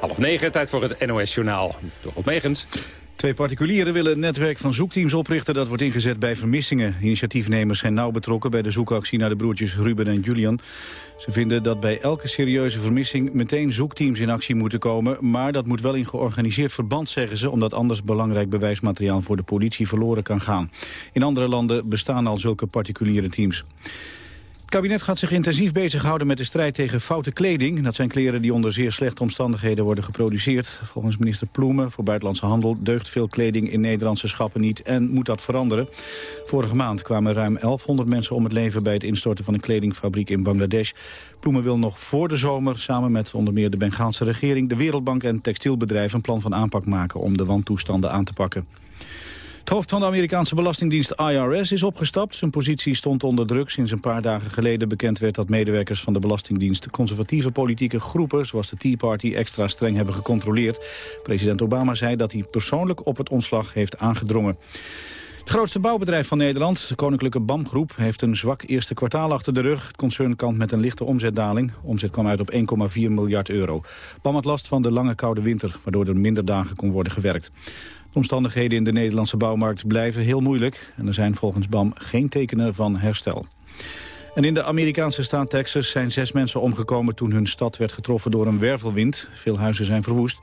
Half negen, tijd voor het NOS-journaal. Door Megens. Twee particulieren willen een netwerk van zoekteams oprichten... dat wordt ingezet bij vermissingen. Initiatiefnemers zijn nauw betrokken bij de zoekactie... naar de broertjes Ruben en Julian. Ze vinden dat bij elke serieuze vermissing... meteen zoekteams in actie moeten komen. Maar dat moet wel in georganiseerd verband, zeggen ze... omdat anders belangrijk bewijsmateriaal voor de politie verloren kan gaan. In andere landen bestaan al zulke particuliere teams. Kabinet gaat zich intensief bezighouden met de strijd tegen foute kleding. Dat zijn kleren die onder zeer slechte omstandigheden worden geproduceerd. Volgens minister Ploemen voor Buitenlandse Handel deugt veel kleding in Nederlandse schappen niet en moet dat veranderen. Vorige maand kwamen ruim 1100 mensen om het leven bij het instorten van een kledingfabriek in Bangladesh. Ploemen wil nog voor de zomer samen met onder meer de Bengaalse regering, de Wereldbank en textielbedrijven een plan van aanpak maken om de wantoestanden aan te pakken. Het hoofd van de Amerikaanse belastingdienst IRS is opgestapt. Zijn positie stond onder druk sinds een paar dagen geleden bekend werd dat medewerkers van de Belastingdienst conservatieve politieke groepen, zoals de Tea Party, extra streng hebben gecontroleerd. President Obama zei dat hij persoonlijk op het ontslag heeft aangedrongen. Het grootste bouwbedrijf van Nederland, de Koninklijke BAM Groep, heeft een zwak eerste kwartaal achter de rug. Het concern kampt met een lichte omzetdaling. Omzet kwam uit op 1,4 miljard euro. BAM had last van de lange koude winter, waardoor er minder dagen kon worden gewerkt. De omstandigheden in de Nederlandse bouwmarkt blijven heel moeilijk. En er zijn volgens BAM geen tekenen van herstel. En in de Amerikaanse staat Texas zijn zes mensen omgekomen... toen hun stad werd getroffen door een wervelwind. Veel huizen zijn verwoest.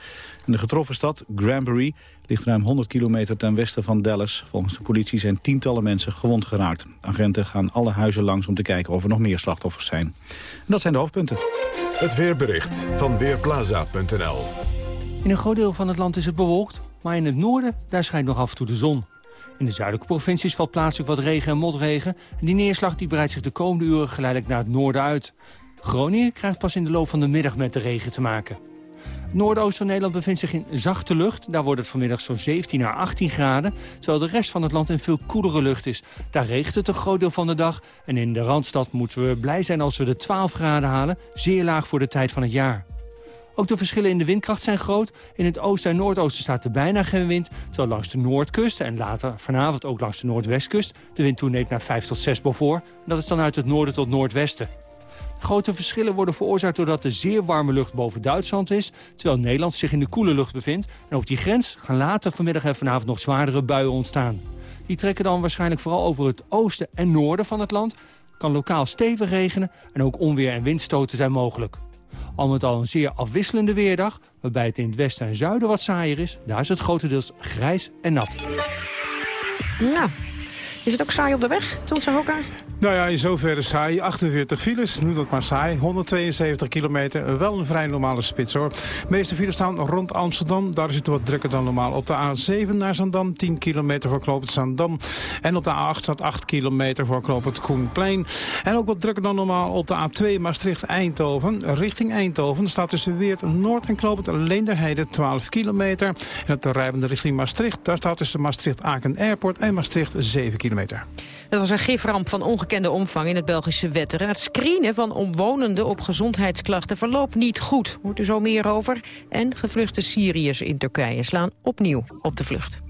En de getroffen stad, Granbury, ligt ruim 100 kilometer ten westen van Dallas. Volgens de politie zijn tientallen mensen gewond geraakt. Agenten gaan alle huizen langs om te kijken of er nog meer slachtoffers zijn. En dat zijn de hoofdpunten. Het weerbericht van Weerplaza.nl In een groot deel van het land is het bewolkt, maar in het noorden daar schijnt nog af en toe de zon. In de zuidelijke provincies valt plaatselijk wat regen en motregen. En die neerslag die breidt zich de komende uren geleidelijk naar het noorden uit. Groningen krijgt pas in de loop van de middag met de regen te maken. Noordoosten van Nederland bevindt zich in zachte lucht. Daar wordt het vanmiddag zo'n 17 naar 18 graden. Terwijl de rest van het land in veel koelere lucht is. Daar regent het een groot deel van de dag. En in de Randstad moeten we blij zijn als we de 12 graden halen. Zeer laag voor de tijd van het jaar. Ook de verschillen in de windkracht zijn groot. In het oosten en noordoosten staat er bijna geen wind. Terwijl langs de noordkust en later vanavond ook langs de noordwestkust... de wind toeneemt naar 5 tot 6 boven. Dat is dan uit het noorden tot noordwesten. Grote verschillen worden veroorzaakt doordat de zeer warme lucht boven Duitsland is... terwijl Nederland zich in de koele lucht bevindt. En op die grens gaan later vanmiddag en vanavond nog zwaardere buien ontstaan. Die trekken dan waarschijnlijk vooral over het oosten en noorden van het land. Kan lokaal stevig regenen en ook onweer en windstoten zijn mogelijk. Al met al een zeer afwisselende weerdag, waarbij het in het westen en zuiden wat saaier is. Daar is het grotendeels grijs en nat. Nou, is het ook saai op de weg, Ton Sahoka? Nou ja, in zoverre saai. 48 files, nu dat maar saai. 172 kilometer, wel een vrij normale spits hoor. De meeste files staan rond Amsterdam. Daar is het wat drukker dan normaal. Op de A7 naar Zandam, 10 kilometer voor knooppunt Zandam. En op de A8 staat 8 kilometer voor knooppunt Koenplein. En ook wat drukker dan normaal op de A2 Maastricht-Eindhoven. Richting Eindhoven staat tussen Weert Noord en knooppunt Leenderheide 12 kilometer. En op de richting Maastricht, daar staat tussen Maastricht-Aken Airport en Maastricht 7 kilometer. Het was een giframp van ongekende omvang in het Belgische Wetteren. Het screenen van omwonenden op gezondheidsklachten verloopt niet goed. Hoort u zo meer over. En gevluchte Syriërs in Turkije slaan opnieuw op de vlucht.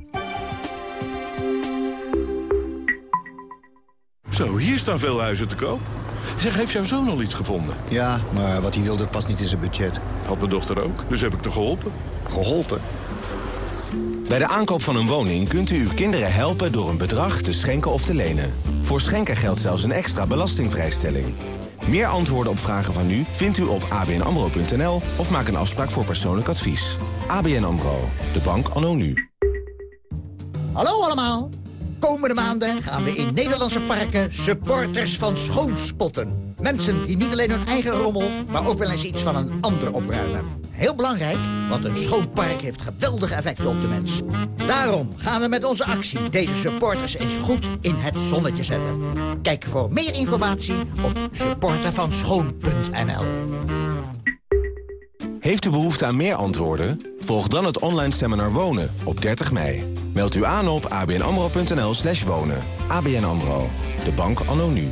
Zo, hier staan veel huizen te koop. Zeg, heeft jouw zoon al iets gevonden? Ja, maar wat hij wilde past niet in zijn budget. Had mijn dochter ook, dus heb ik te geholpen. Geholpen? Bij de aankoop van een woning kunt u uw kinderen helpen door een bedrag te schenken of te lenen. Voor schenken geldt zelfs een extra belastingvrijstelling. Meer antwoorden op vragen van u vindt u op abnamro.nl of maak een afspraak voor persoonlijk advies. ABN AMRO, de bank anno nu. Hallo allemaal. Komende maanden gaan we in Nederlandse parken supporters van schoonspotten. Mensen die niet alleen hun eigen rommel, maar ook wel eens iets van een ander opruimen. Heel belangrijk, want een schoon park heeft geweldige effecten op de mens. Daarom gaan we met onze actie deze supporters eens goed in het zonnetje zetten. Kijk voor meer informatie op supportervanschoon.nl Heeft u behoefte aan meer antwoorden? Volg dan het online seminar Wonen op 30 mei. Meld u aan op abnamro.nl slash wonen. ABN AMRO. De bank anno nu.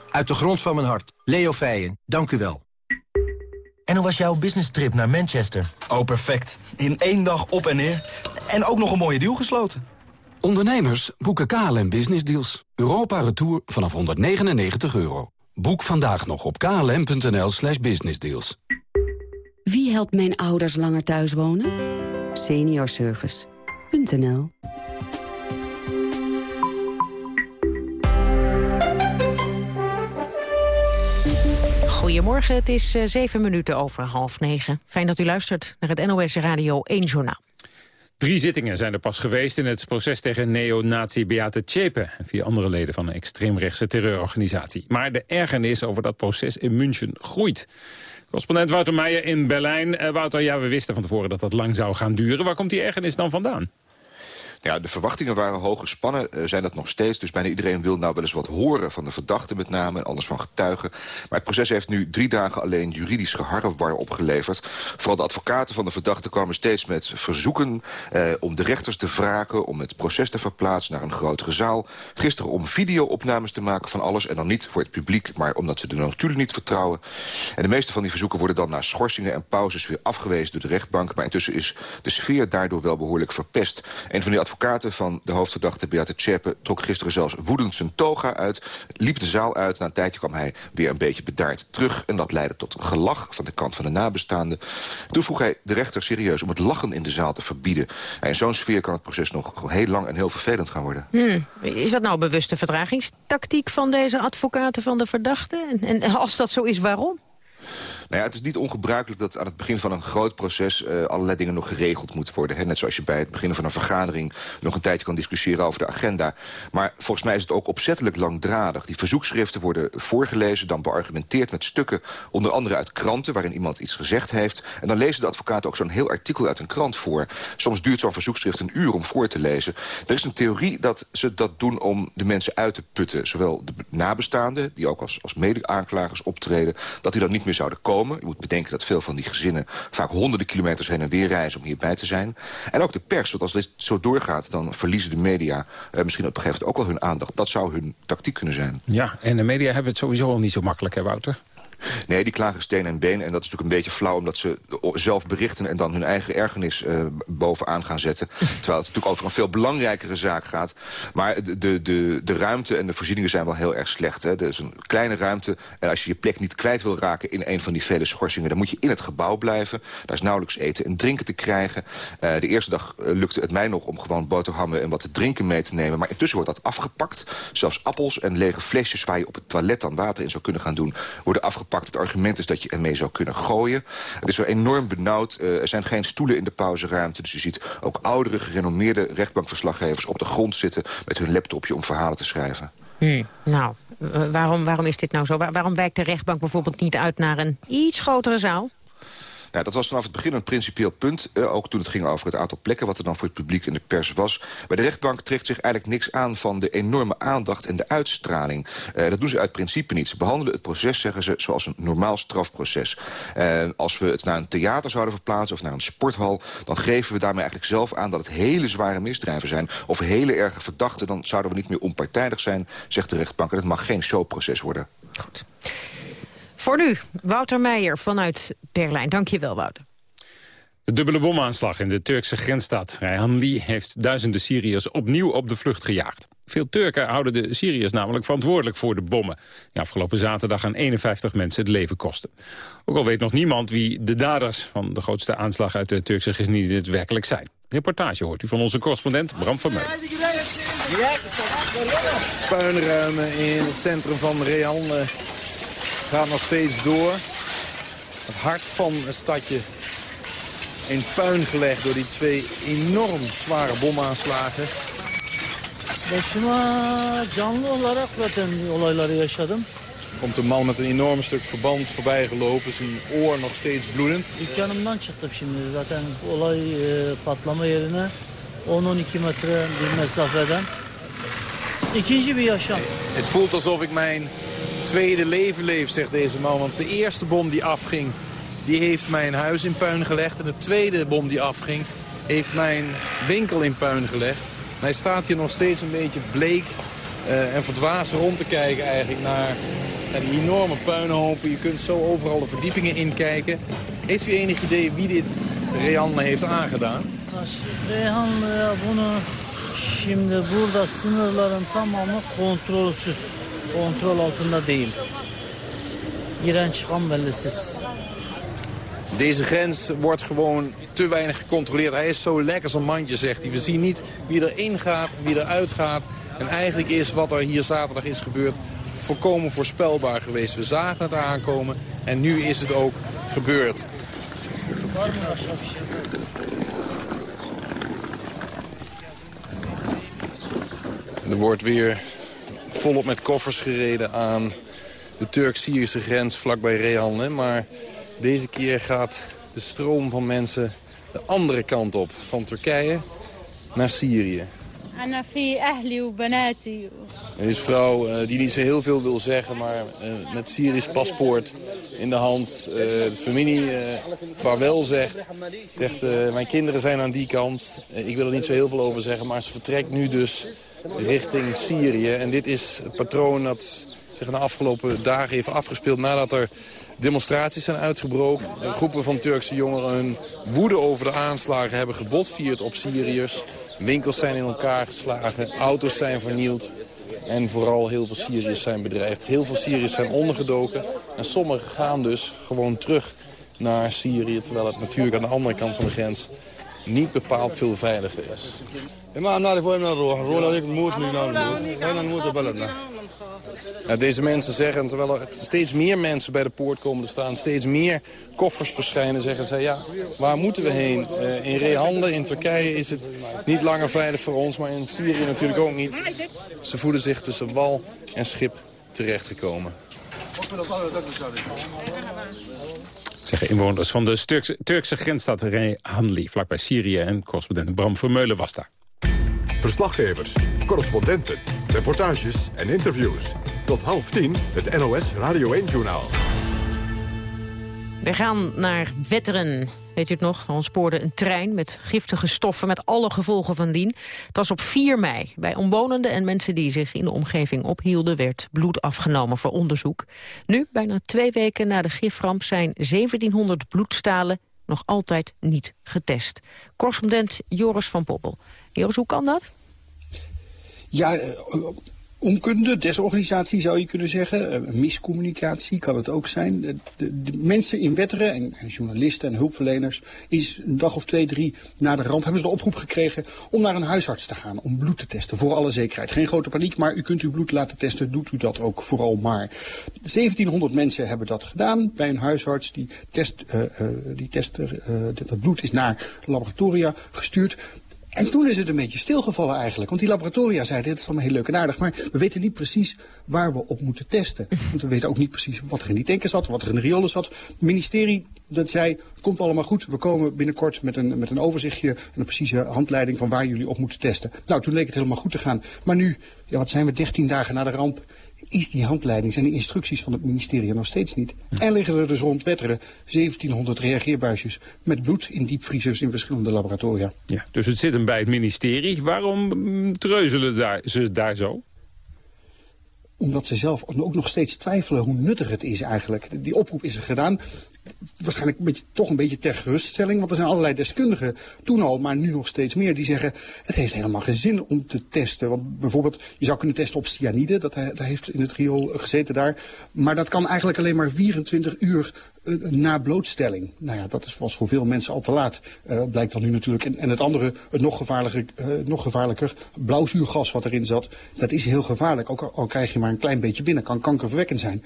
Uit de grond van mijn hart. Leo Feijen, dank u wel. En hoe was jouw business trip naar Manchester? Oh, perfect. In één dag op en neer. En ook nog een mooie deal gesloten. Ondernemers boeken KLM Business Deals. Europa Retour vanaf 199 euro. Boek vandaag nog op klm.nl slash businessdeals. Wie helpt mijn ouders langer thuis wonen? Seniorservice.nl Goedemorgen, het is uh, zeven minuten over half negen. Fijn dat u luistert naar het NOS Radio 1 Journaal. Drie zittingen zijn er pas geweest in het proces tegen neonazi Beate Tjepe... en vier andere leden van een extreemrechtse terreurorganisatie. Maar de ergernis over dat proces in München groeit. Correspondent Wouter Meijer in Berlijn. Uh, Wouter, ja, we wisten van tevoren dat dat lang zou gaan duren. Waar komt die ergernis dan vandaan? Ja, de verwachtingen waren hoog gespannen, uh, zijn dat nog steeds. Dus bijna iedereen wil nou wel eens wat horen van de verdachte met name... en anders van getuigen. Maar het proces heeft nu drie dagen alleen juridisch geharrewar opgeleverd. Vooral de advocaten van de verdachte kwamen steeds met verzoeken... Uh, om de rechters te wraken, om het proces te verplaatsen naar een grotere zaal. Gisteren om videoopnames te maken van alles. En dan niet voor het publiek, maar omdat ze er natuurlijk niet vertrouwen. En de meeste van die verzoeken worden dan na schorsingen en pauzes... weer afgewezen door de rechtbank. Maar intussen is de sfeer daardoor wel behoorlijk verpest. Een van die advocaten van de hoofdverdachte Beate Tjeppe... trok gisteren zelfs woedend zijn toga uit, liep de zaal uit... na een tijdje kwam hij weer een beetje bedaard terug... en dat leidde tot gelach van de kant van de nabestaanden. Toen vroeg hij de rechter serieus om het lachen in de zaal te verbieden. En in zo'n sfeer kan het proces nog heel lang en heel vervelend gaan worden. Hmm. Is dat nou bewuste verdragingstactiek van deze advocaten van de verdachte? En, en als dat zo is, waarom? Nou ja, het is niet ongebruikelijk dat aan het begin van een groot proces... Uh, allerlei dingen nog geregeld moeten worden. Hè? Net zoals je bij het begin van een vergadering... nog een tijdje kan discussiëren over de agenda. Maar volgens mij is het ook opzettelijk langdradig. Die verzoekschriften worden voorgelezen, dan beargumenteerd met stukken... onder andere uit kranten waarin iemand iets gezegd heeft. En dan lezen de advocaten ook zo'n heel artikel uit een krant voor. Soms duurt zo'n verzoekschrift een uur om voor te lezen. Er is een theorie dat ze dat doen om de mensen uit te putten. Zowel de nabestaanden, die ook als, als mede-aanklagers optreden... dat die dan niet meer zouden komen. Je moet bedenken dat veel van die gezinnen vaak honderden kilometers heen en weer reizen om hierbij te zijn. En ook de pers, want als dit zo doorgaat, dan verliezen de media eh, misschien op een gegeven moment ook wel hun aandacht. Dat zou hun tactiek kunnen zijn. Ja, en de media hebben het sowieso al niet zo makkelijk, hè Wouter? Nee, die klagen steen en been. En dat is natuurlijk een beetje flauw omdat ze zelf berichten... en dan hun eigen ergernis uh, bovenaan gaan zetten. Terwijl het natuurlijk over een veel belangrijkere zaak gaat. Maar de, de, de, ruimte en de voorzieningen zijn wel heel erg slecht. Hè. Er is een kleine ruimte. En als je je plek niet kwijt wil raken in een van die vele schorsingen... dan moet je in het gebouw blijven. Daar is nauwelijks eten en drinken te krijgen. Uh, de eerste dag uh, lukte het mij nog om gewoon boterhammen en wat te drinken mee te nemen. Maar intussen wordt dat afgepakt. Zelfs appels en lege flesjes waar je op het toilet dan water in zou kunnen gaan doen... worden afgepakt het argument is dat je ermee zou kunnen gooien. Het is zo enorm benauwd. Uh, er zijn geen stoelen in de pauzeruimte. Dus je ziet ook oudere, gerenommeerde rechtbankverslaggevers op de grond zitten... met hun laptopje om verhalen te schrijven. Hmm. Nou, waarom, waarom is dit nou zo? waarom wijkt de rechtbank bijvoorbeeld niet uit naar een iets grotere zaal? Ja, dat was vanaf het begin een principieel punt. Uh, ook toen het ging over het aantal plekken wat er dan voor het publiek in de pers was. Bij de rechtbank trekt zich eigenlijk niks aan van de enorme aandacht en de uitstraling. Uh, dat doen ze uit principe niet. Ze behandelen het proces, zeggen ze, zoals een normaal strafproces. Uh, als we het naar een theater zouden verplaatsen of naar een sporthal... dan geven we daarmee eigenlijk zelf aan dat het hele zware misdrijven zijn... of hele erge verdachten, dan zouden we niet meer onpartijdig zijn... zegt de rechtbank. En het mag geen showproces worden. Goed. Voor nu, Wouter Meijer vanuit Berlijn. Dank je wel, Wouter. De dubbele bomaanslag in de Turkse grensstad Reyhanli heeft duizenden Syriërs opnieuw op de vlucht gejaagd. Veel Turken houden de Syriërs namelijk verantwoordelijk voor de bommen. Die afgelopen zaterdag aan 51 mensen het leven kosten. Ook al weet nog niemand wie de daders van de grootste aanslag uit de Turkse geschiedenis werkelijk zijn. Reportage hoort u van onze correspondent Bram van Meulen. Puinruimen in het centrum van Real gaat nog steeds door. Het hart van het stadje in puin gelegd door die twee enorm zware bomaanslagen. Başıma canlı olarak zaten olayları yaşadım. Komt een man met een enorm stuk verband voorbij gelopen, zijn oor nog steeds bloedend. Dükkanımdan çıktım şimdi zaten olay e, patlama yerine 10-12 metre bir mesafeden. İkinci bir yaşam. Het voelt alsof ik mijn tweede leven leef, zegt deze man. Want de eerste bom die afging, die heeft mijn huis in puin gelegd. En de tweede bom die afging, heeft mijn winkel in puin gelegd. Hij staat hier nog steeds een beetje bleek uh, en verdwaasd rond te kijken eigenlijk naar, naar die enorme puinhopen. Je kunt zo overal de verdiepingen inkijken. Heeft u enig idee wie dit Rehan'le heeft aangedaan? Rehan'la bunu şimdi burada sınırların tamamı kontrolsüz. Kontrol altında değil. Giren çıkan bellisiz. Deze grens wordt gewoon te weinig gecontroleerd. Hij is zo lekker als een mandje, zegt hij. We zien niet wie erin gaat, wie eruit gaat. En eigenlijk is wat er hier zaterdag is gebeurd volkomen voorspelbaar geweest. We zagen het aankomen en nu is het ook gebeurd. Er wordt weer volop met koffers gereden aan de Turk-Syrische grens vlakbij Rehan. Maar deze keer gaat de stroom van mensen de andere kant op. Van Turkije naar Syrië. Deze vrouw uh, die niet zo heel veel wil zeggen, maar uh, met Syrisch paspoort in de hand uh, de familie vaarwel zegt. Zegt, mijn kinderen zijn aan die kant. ik wil er niet zo heel veel over zeggen, maar ze vertrekt nu dus richting Syrië. En dit is het patroon dat zich de afgelopen dagen heeft afgespeeld nadat er demonstraties zijn uitgebroken. Groepen van Turkse jongeren hun woede over de aanslagen hebben gebotvierd op Syriërs. Winkels zijn in elkaar geslagen, auto's zijn vernield. En vooral heel veel Syriërs zijn bedreigd. Heel veel Syriërs zijn ondergedoken. En sommigen gaan dus gewoon terug naar Syrië. Terwijl het natuurlijk aan de andere kant van de grens niet bepaald veel veiliger is. Ja, deze mensen zeggen, terwijl er steeds meer mensen bij de poort komen te staan... steeds meer koffers verschijnen, zeggen ze... ja, waar moeten we heen? Uh, in Rehande, in Turkije is het niet langer veilig voor ons... maar in Syrië natuurlijk ook niet. Ze voelen zich tussen wal en schip terechtgekomen. Zeggen inwoners van de Turkse, Turkse grensstad Rehanli... vlakbij Syrië en correspondent Bram Vermeulen was daar. Verslaggevers, correspondenten, reportages en interviews. Tot half tien het NOS Radio 1-journaal. We gaan naar Wetteren. Weet u het nog? Dan spoorde een trein met giftige stoffen met alle gevolgen van dien. Het was op 4 mei. Bij omwonenden en mensen die zich in de omgeving ophielden... werd bloed afgenomen voor onderzoek. Nu, bijna twee weken na de giframp, zijn 1700 bloedstalen nog altijd niet getest. Correspondent Joris van Poppel. Joris, hoe kan dat? Ja, eh, onkunde, desorganisatie zou je kunnen zeggen. Eh, miscommunicatie kan het ook zijn. De, mensen in Wetteren en, en, journalisten en hulpverleners... is een dag of twee, drie na de ramp hebben ze de oproep gekregen... om naar een huisarts te gaan, om bloed te testen, voor alle zekerheid. Geen grote paniek, maar u kunt uw bloed laten testen. Doet u dat ook vooral maar. 1700 mensen hebben dat gedaan bij een huisarts. Die, test, uh, die tester, dat bloed is naar laboratoria gestuurd. En toen is het een beetje stilgevallen eigenlijk. Want die laboratoria zeiden, dit is allemaal heel leuk en aardig... maar we weten niet precies waar we op moeten testen. Want we weten ook niet precies wat er in die tanken zat, wat er in de riolen zat. Het ministerie dat zei, het komt allemaal goed. We komen binnenkort met een, met een overzichtje en een precieze handleiding... van waar jullie op moeten testen. Nou, toen leek het helemaal goed te gaan. Maar nu, ja, wat zijn we, 13 dagen na de ramp is die handleiding, zijn die instructies van het ministerie nog steeds niet. En liggen er dus rond Wetteren 1700 reageerbuisjes met bloed in diepvriezers in verschillende laboratoria. Ja, dus het zit hem bij het ministerie. Waarom mm, treuzelen daar, ze daar zo? omdat ze zelf ook nog steeds twijfelen hoe nuttig het is eigenlijk. Die oproep is er gedaan. Waarschijnlijk een beetje, toch een beetje ter geruststelling. Want er zijn allerlei deskundigen, toen al, maar nu nog steeds meer, die zeggen... het heeft helemaal geen zin om te testen. Want bijvoorbeeld, je zou kunnen testen op cyanide. Dat, dat heeft in het riool gezeten daar. Maar dat kan eigenlijk alleen maar 24 uur uh, na blootstelling. Nou ja, dat is, was voor veel mensen al te laat. Uh, blijkt dan nu natuurlijk. En, en het andere, het nog, gevaarlijker, uh, nog gevaarlijker, blauwzuurgas wat erin zat. Dat is heel gevaarlijk. Ook al, al krijg je maar een klein beetje binnen. Kan kankerverwekkend zijn.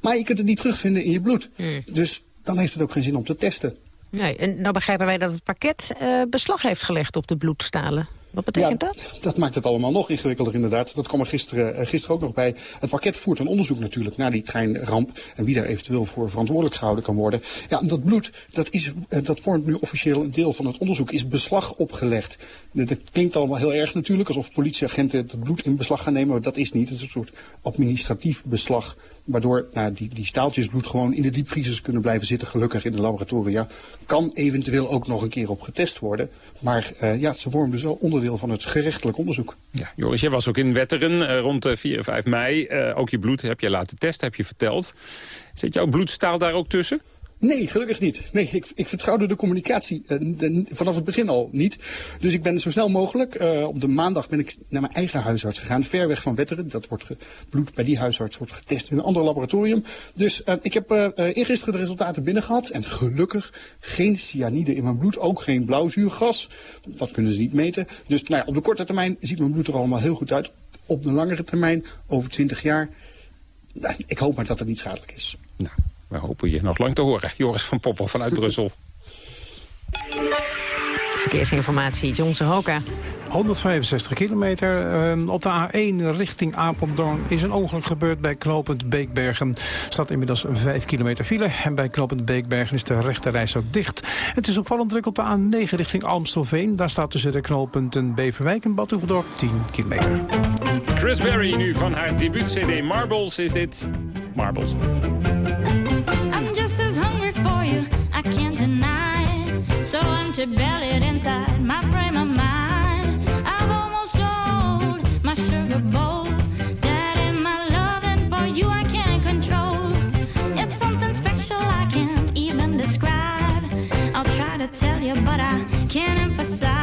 Maar je kunt het niet terugvinden in je bloed. Mm. Dus dan heeft het ook geen zin om te testen. Nee, en nou begrijpen wij dat het pakket uh, beslag heeft gelegd op de bloedstalen. Wat betekent ja, dat? Dat maakt het allemaal nog ingewikkelder inderdaad. Dat kwam er gisteren, uh, gisteren ook nog bij. Het pakket voert een onderzoek natuurlijk naar die treinramp... en wie daar eventueel voor verantwoordelijk gehouden kan worden. Ja, dat bloed, dat, is, uh, dat vormt nu officieel een deel van het onderzoek... is beslag opgelegd. Dat klinkt allemaal heel erg natuurlijk... alsof politieagenten het bloed in beslag gaan nemen. Maar dat is niet. Het is een soort administratief beslag... waardoor nou, die, die staaltjes bloed gewoon in de diepvriezers kunnen blijven zitten... gelukkig in de laboratoria. Kan eventueel ook nog een keer op getest worden. Maar uh, ja, ze vormen dus wel onderdeel van het gerechtelijk onderzoek. Ja, Joris, jij was ook in Wetteren uh, rond uh, 4 en 5 mei. Uh, ook je bloed heb je laten testen, heb je verteld. Zit jouw bloedstaal daar ook tussen? Nee, gelukkig niet. Nee, ik, ik vertrouwde de communicatie de, vanaf het begin al niet. Dus ik ben zo snel mogelijk, uh, op de maandag ben ik naar mijn eigen huisarts gegaan. Ver weg van Wetteren. Dat wordt bloed bij die huisarts wordt getest in een ander laboratorium. Dus uh, ik heb eergisteren de resultaten binnen gehad. En gelukkig geen cyanide in mijn bloed. Ook geen blauwzuurgas. Dat kunnen ze niet meten. Dus nou ja, op de korte termijn ziet mijn bloed er allemaal heel goed uit. Op de langere termijn, over 20 jaar, nou, ik hoop maar dat het niet schadelijk is. Nou. We hopen je nog lang te horen. Joris van Poppel vanuit Brussel. Verkeersinformatie, Johnson Hoka. 165 kilometer. Uh, op de A1 richting Apeldoorn is een ongeluk gebeurd bij Knopend Beekbergen. staat inmiddels 5 kilometer file. En bij Knopend Beekbergen is de rechterreis ook dicht. Het is opvallend druk op de A9 richting Almstelveen. Daar staat tussen de knooppunten Beverwijk en Badhoevedorp 10 kilometer. Chris Berry nu van haar debuut-cd Marbles is dit. Marbles. I'm just as hungry for you, I can't deny it. So empty bellied inside my frame of mind. I've almost sold my sugar bowl. That in my loving for you I can't control. It's something special I can't even describe. I'll try to tell you, but I can't emphasize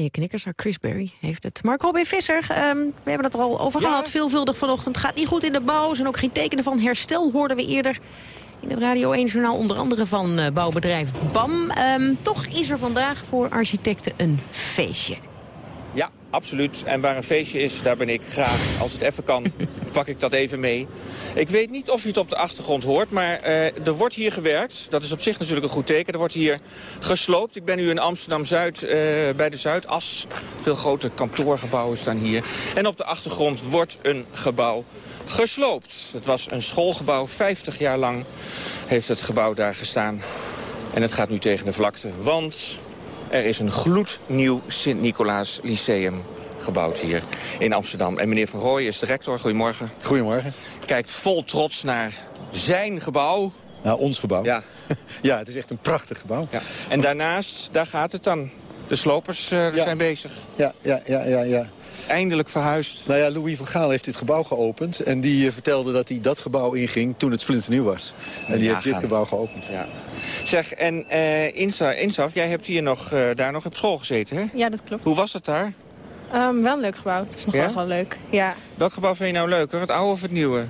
in je knikkers. Chris Berry heeft het. Mark Robin Visser, ehm, we hebben het er al over gehad. Veelvuldig vanochtend. Gaat niet goed in de bouw. Er zijn ook geen tekenen van herstel, hoorden we eerder. In het Radio 1-journaal onder andere van eh, bouwbedrijf BAM. Ehm, toch is er vandaag voor architecten een feestje. Absoluut. En waar een feestje is, daar ben ik graag. Als het even kan, pak ik dat even mee. Ik weet niet of je het op de achtergrond hoort, maar eh, er wordt hier gewerkt. Dat is op zich natuurlijk een goed teken. Er wordt hier gesloopt. Ik ben nu in Amsterdam-Zuid, eh, bij de Zuidas. Veel grote kantoorgebouwen staan hier. En op de achtergrond wordt een gebouw gesloopt. Het was een schoolgebouw, 50 jaar lang heeft het gebouw daar gestaan. En het gaat nu tegen de vlakte, want er is een gloednieuw Sint-Nicolaas Lyceum gebouwd hier in Amsterdam. En meneer Van Rooij is de rector. Goedemorgen. Goedemorgen. Kijkt vol trots naar zijn gebouw. Naar ons gebouw. Ja. ja, het is echt een prachtig gebouw. Ja. En daarnaast, daar gaat het dan. De slopers uh, Ja. zijn bezig. Ja, ja, ja, ja, ja. Eindelijk verhuisd. Nou ja, Louis van Gaal heeft dit gebouw geopend. En die eh, vertelde dat hij dat gebouw inging toen het splinternieuw was. En die heeft dit gebouw geopend. Ja. Zeg, en eh Insa, Insaf, jij hebt hier nog, eh, daar nog op school gezeten, hè? Ja, dat klopt. Hoe was het daar? Ehm, wel een leuk gebouw. Het is nog Ja? wel leuk. Ja, Welk gebouw vind je nou leuker, het oude of het nieuwe?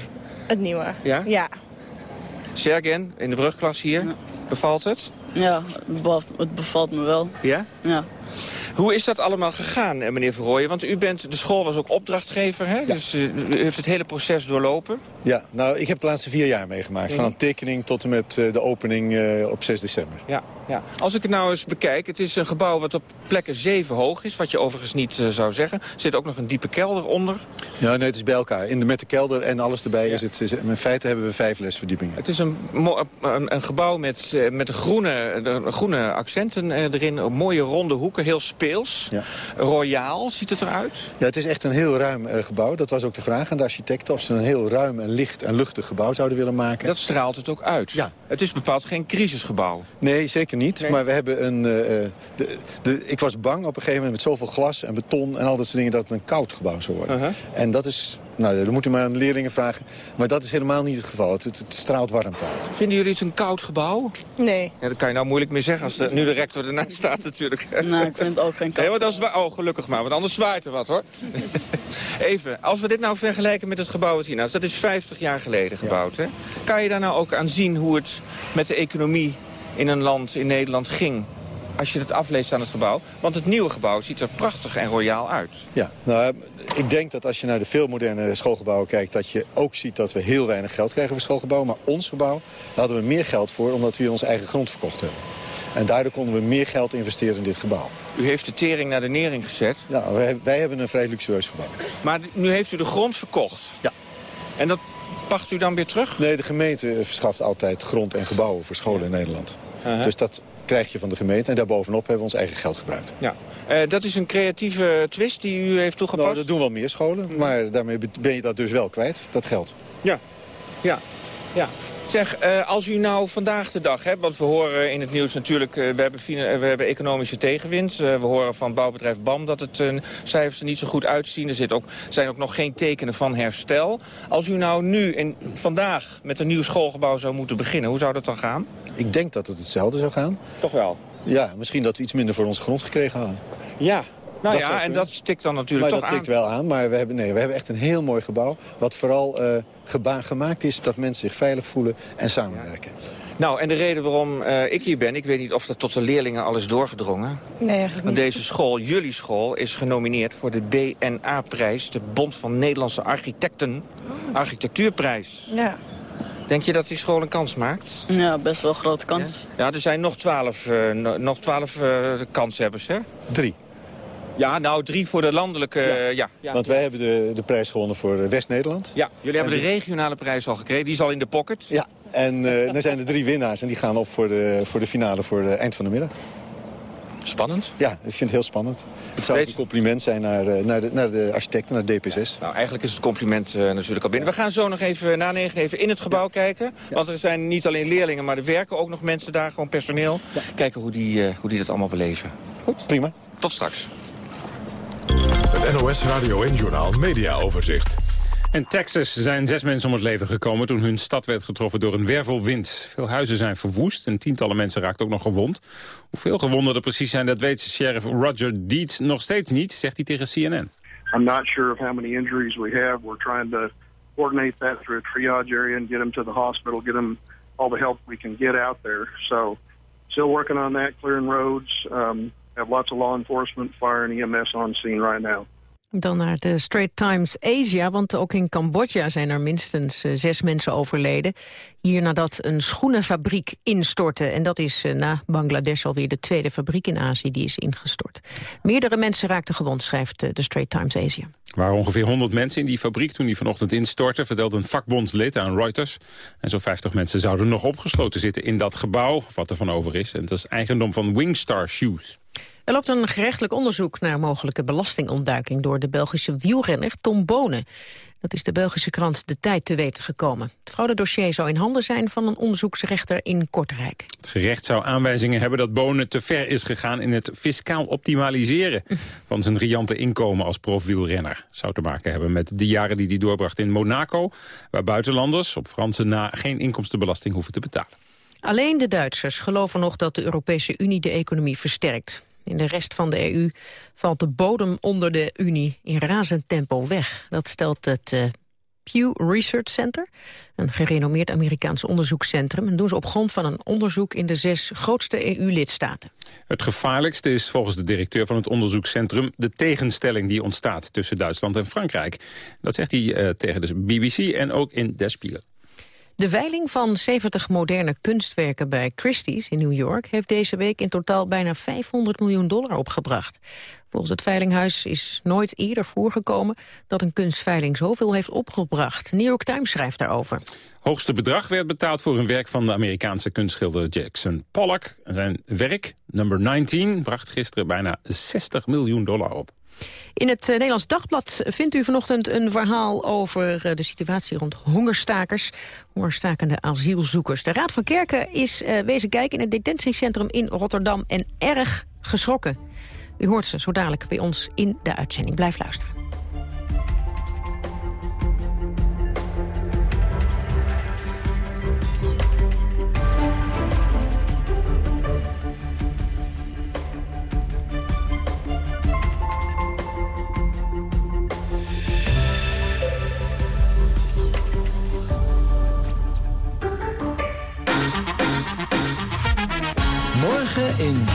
het nieuwe. Ja? Ja. Sergen, in de brugklas hier. Bevalt het? Ja, het bevalt, het bevalt me wel. Ja? Ja. Hoe is dat allemaal gegaan, eh, meneer Verrooyen? Want u bent, de school was ook opdrachtgever, hè? Dus eh, u heeft het hele proces doorlopen. Ja, nou, ik heb de laatste vier jaar meegemaakt. Van een tekening tot en met eh, de opening eh, op 6 december. Ja, ja. Als ik het nou eens bekijk, het is een gebouw wat op plekken 7 hoog is. Wat je overigens niet eh, zou zeggen. Er zit ook nog een diepe kelder onder. Ja, nee, het is bij elkaar. In de, met de kelder en alles erbij is het... Is, in feite hebben we vijf lesverdiepingen. Het is een, een, een gebouw met, met een groene, de- groene accenten erin. Mooie ronde hoeken, heel speels. Ja. Royaal ziet het eruit. Ja, het is echt een heel ruim gebouw. Dat was ook de vraag aan de architecten... of ze een heel ruim en licht en luchtig gebouw zouden willen maken. Dat straalt het ook uit. Ja. Het is bepaald geen crisisgebouw. Nee, zeker niet. Nee. Maar we hebben een... eh, eh, de, de, ik was bang op een gegeven moment met zoveel glas en beton... en al dat soort dingen dat het een koud gebouw zou worden. Uh-huh. En dat is... Nou, dan moet u maar aan de leerlingen vragen. Maar dat is helemaal niet het geval. Het, het, het straalt warmte uit. Vinden jullie het een koud gebouw? Nee. Ja, dat kan je nou moeilijk meer zeggen als de, nu de rector ernaast staat natuurlijk. Nee, ik vind het ook geen Nee, want als we, oh, gelukkig maar, want anders zwaait er wat hoor. Even, als we dit nou vergelijken met het gebouw wat hier naast, dat is 50 jaar geleden gebouwd. Hè? Kan je daar nou ook aan zien hoe het met de economie in een land, in Nederland, ging? Als je het afleest aan het gebouw. Want het nieuwe gebouw ziet er prachtig en royaal uit. Ja, nou, ik denk dat als je naar de veel moderne schoolgebouwen kijkt... dat je ook ziet dat we heel weinig geld krijgen voor schoolgebouwen. Maar ons gebouw, daar hadden we meer geld voor... omdat we onze eigen grond verkocht hebben. En daardoor konden we meer geld investeren in dit gebouw. U heeft de tering naar de nering gezet. Ja, wij, wij hebben een vrij luxueus gebouw. Maar nu heeft u de grond verkocht. Ja. En dat pacht u dan weer terug? Nee, de gemeente verschaft altijd grond en gebouwen voor scholen in Nederland. Dus dat krijg je van de gemeente. En daarbovenop hebben we ons eigen geld gebruikt. Ja. Eh, dat is een creatieve twist die u heeft toegepast? Nou, dat doen wel meer scholen. Maar daarmee ben je dat dus wel kwijt, dat geld. Ja, ja, ja. Zeg, eh, als u nou vandaag de dag, hè, want we horen in het nieuws natuurlijk... eh, we, hebben we hebben economische tegenwind. Eh, we horen van bouwbedrijf BAM dat het cijfers er niet zo goed uitzien. Er zit ook, zijn ook nog geen tekenen van herstel. Als u nou nu en vandaag met een nieuw schoolgebouw zou moeten beginnen... hoe zou dat dan gaan? Ik denk dat het hetzelfde zou gaan. Toch wel? Ja, misschien dat we iets minder voor onze grond gekregen hadden. Ja. Nou Dat ja, en dat stikt dan natuurlijk maar toch dat aan. tikt wel aan. Maar we hebben, nee, we hebben echt een heel mooi gebouw. Wat vooral gemaakt is dat mensen zich veilig voelen en samenwerken. Nou, en de reden waarom eh, ik hier ben... ik weet niet of dat tot de leerlingen al is doorgedrongen... Nee, eigenlijk Want niet. deze school, jullie school, is genomineerd voor de BNA-prijs... de Bond van Nederlandse Architecten, architectuurprijs. Ja. Denk je dat die school een kans maakt? Ja, best wel een grote kans. Ja, er zijn nog twaalf, eh, no- nog twaalf eh, kanshebbers, hè? Drie. Ja, nou, drie voor de landelijke... ja. Ja. Want wij hebben de, de prijs gewonnen voor eh, West-Nederland. Ja, jullie hebben de regionale prijs al gekregen. Die is al in de pocket. Ja, en eh er zijn er drie winnaars en die gaan op voor de, voor de finale voor de eind van de middag. Spannend. Ja, ik vind het heel spannend. Het zou ook een compliment zijn naar, eh, naar, de, naar de architecten, naar DPSS. Nou, eigenlijk is het compliment natuurlijk al binnen. We gaan zo nog even na negen even in het gebouw kijken. Want er zijn niet alleen leerlingen, maar er werken ook nog mensen daar, gewoon personeel. Kijken hoe die, hoe die dat allemaal beleven. Goed, prima. Tot straks. Het NOS Radio en Journaal Media Overzicht. In Texas zijn zes mensen om het leven gekomen toen hun stad werd getroffen door een wervelwind. Veel huizen zijn verwoest en tientallen mensen raakten ook nog gewond. Hoeveel gewonden er precies zijn, dat weet sheriff Roger Deeds nog steeds niet, zegt hij tegen CNN. I'm not sure of how many injuries we have. We're trying to coordinate that through a triage area and get them to the hospital, get them all the help we can get out there. So, still working on that, clearing roads. Um, have lots of law enforcement, fire and EMS on scene right now. Dan naar de Straits Times Asia, want ook in Cambodja zijn er minstens eh, zes mensen overleden. Hier nadat een schoenenfabriek instortte. En dat is eh, na Bangladesh alweer de tweede fabriek in Azië die is ingestort. Meerdere mensen raakten gewond, schrijft eh, de Straits Times Asia. Er waren ongeveer 100 mensen in die fabriek toen die vanochtend instortte, vertelde een vakbondslid aan Reuters. En zo'n 50 mensen zouden nog opgesloten zitten in dat gebouw, of wat er van over is. En dat is eigendom van Wingstar Shoes. Er loopt een gerechtelijk onderzoek naar mogelijke belastingontduiking... door de Belgische wielrenner Tom Bonen. Dat is de Belgische krant De Tijd te weten gekomen. Het fraudedossier zou in handen zijn van een onderzoeksrechter in Kortrijk. Het gerecht zou aanwijzingen hebben dat Bonen te ver is gegaan... in het fiscaal optimaliseren van zijn riante inkomen als profwielrenner. Zou te maken hebben met de jaren die hij doorbracht in Monaco... waar buitenlanders op Franse na geen inkomstenbelasting hoeven te betalen. Alleen de Duitsers geloven nog dat de Europese Unie de economie versterkt. In de rest van de EU valt de bodem onder de Unie in razend tempo weg. Dat stelt het uh, Pew Research Center, een gerenommeerd Amerikaans onderzoekscentrum. En doen ze op grond van een onderzoek in de zes grootste EU-lidstaten. Het gevaarlijkste is volgens de directeur van het onderzoekscentrum... de tegenstelling die ontstaat tussen Duitsland en Frankrijk. Dat zegt hij uh, tegen de BBC en ook in Der. De veiling van 70 moderne kunstwerken bij Christie's in New York... heeft deze week in totaal bijna 500 miljoen dollar opgebracht. Volgens het veilinghuis is nooit eerder voorgekomen... dat een kunstveiling zoveel heeft opgebracht. New York Times schrijft daarover. Hoogste bedrag werd betaald voor een werk van de Amerikaanse kunstschilder Jackson Pollock. Zijn werk, number 19, bracht gisteren bijna 60 miljoen dollar op. In het uh, Nederlands Dagblad vindt u vanochtend een verhaal over uh, de situatie rond hongerstakers, hongerstakende asielzoekers. De Raad van Kerken is uh, wezen kijken in het detentiecentrum in Rotterdam en erg geschrokken. U hoort ze zo dadelijk bij ons in de uitzending. Blijf luisteren. In...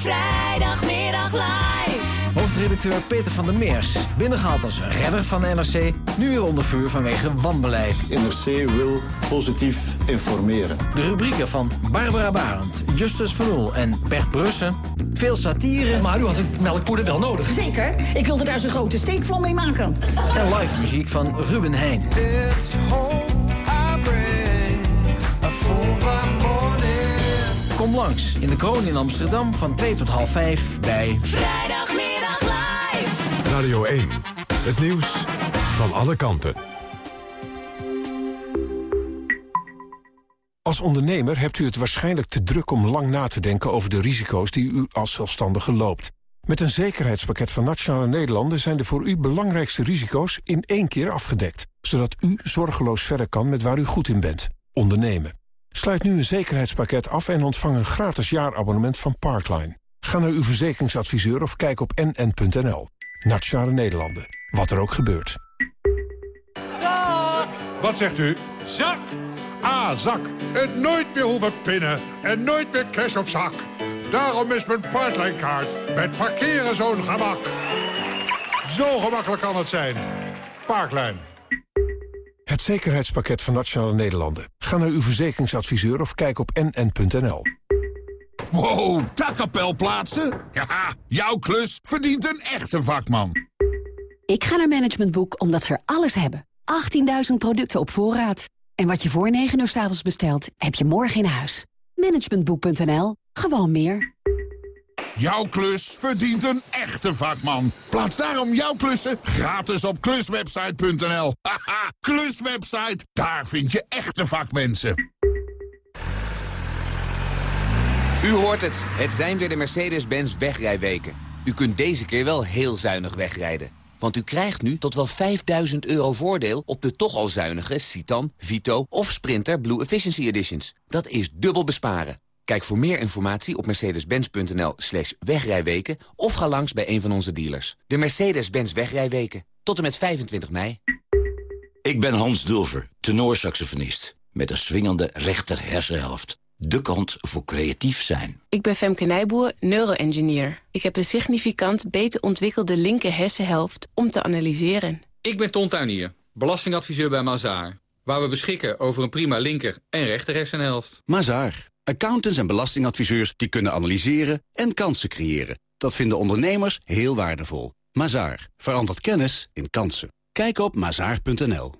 Vrijdagmiddag live. Hoofdredacteur Peter van der Meers. Binnengehaald als redder van de NRC. Nu weer onder vuur vanwege wanbeleid. NRC wil positief informeren. De rubrieken van Barbara Barend, Justus Van Oel en Bert Brussen. Veel satire. Maar u had het melkpoeder wel nodig. Zeker. Ik wilde daar zo'n grote steekvlam mee maken. En live muziek van Ruben Heijn. It's hope Kom langs in de kroon in Amsterdam van 2 tot half 5 bij... Vrijdagmiddag live. Radio 1. Het nieuws van alle kanten. Als ondernemer hebt u het waarschijnlijk te druk om lang na te denken over de risico's die u als zelfstandige loopt. Met een zekerheidspakket van Nationale Nederlanden zijn de voor u belangrijkste risico's in één keer afgedekt. Zodat u zorgeloos verder kan met waar u goed in bent. Ondernemen. Sluit nu een zekerheidspakket af en ontvang een gratis jaarabonnement van Parkline. Ga naar uw verzekeringsadviseur of kijk op nn.nl. Nationale Nederlanden. Wat er ook gebeurt. Zak! Wat zegt u? Zak! Ah, zak. En nooit meer hoeven pinnen. En nooit meer cash op zak. Daarom is mijn Parkline-kaart met parkeren zo'n gemak. Zo gemakkelijk kan het zijn. Parkline. Het zekerheidspakket van Nationale Nederlanden. Ga naar uw verzekeringsadviseur of kijk op nn.nl. Wow, dakkapel plaatsen? Ja, jouw klus verdient een echte vakman. Ik ga naar Management Boek omdat ze er alles hebben. 18.000 producten op voorraad. En wat je voor 9 uur s avonds bestelt, heb je morgen in huis. Managementboek.nl. Gewoon meer. Jouw klus verdient een echte vakman. Plaats daarom jouw klussen gratis op kluswebsite.nl. Haha, kluswebsite, daar vind je echte vakmensen. U hoort het. Het zijn weer de Mercedes-Benz wegrijweken. U kunt deze keer wel heel zuinig wegrijden. Want u krijgt nu tot wel 5000 euro voordeel op de toch al zuinige Citan, Vito of Sprinter Blue Efficiency Editions. Dat is dubbel besparen. Kijk voor meer informatie op mercedes-benz.nl slash wegrijweken... of ga langs bij een van onze dealers. De Mercedes-Benz wegrijweken. Tot en met 25 mei. Ik ben Hans Dulver, tenorsaxofonist. Met een swingende rechter hersenhelft. De kant voor creatief zijn. Ik ben Femke Nijboer, neuroengineer. Ik heb een significant beter ontwikkelde linker hersenhelft om te analyseren. Ik ben Ton Tuinier, belastingadviseur bij Mazaar. Waar we beschikken over een prima linker en rechter hersenhelft. Mazaar. Accountants en belastingadviseurs die kunnen analyseren en kansen creëren. Dat vinden ondernemers heel waardevol. Mazaar. Verandert kennis in kansen. Kijk op mazaar.nl.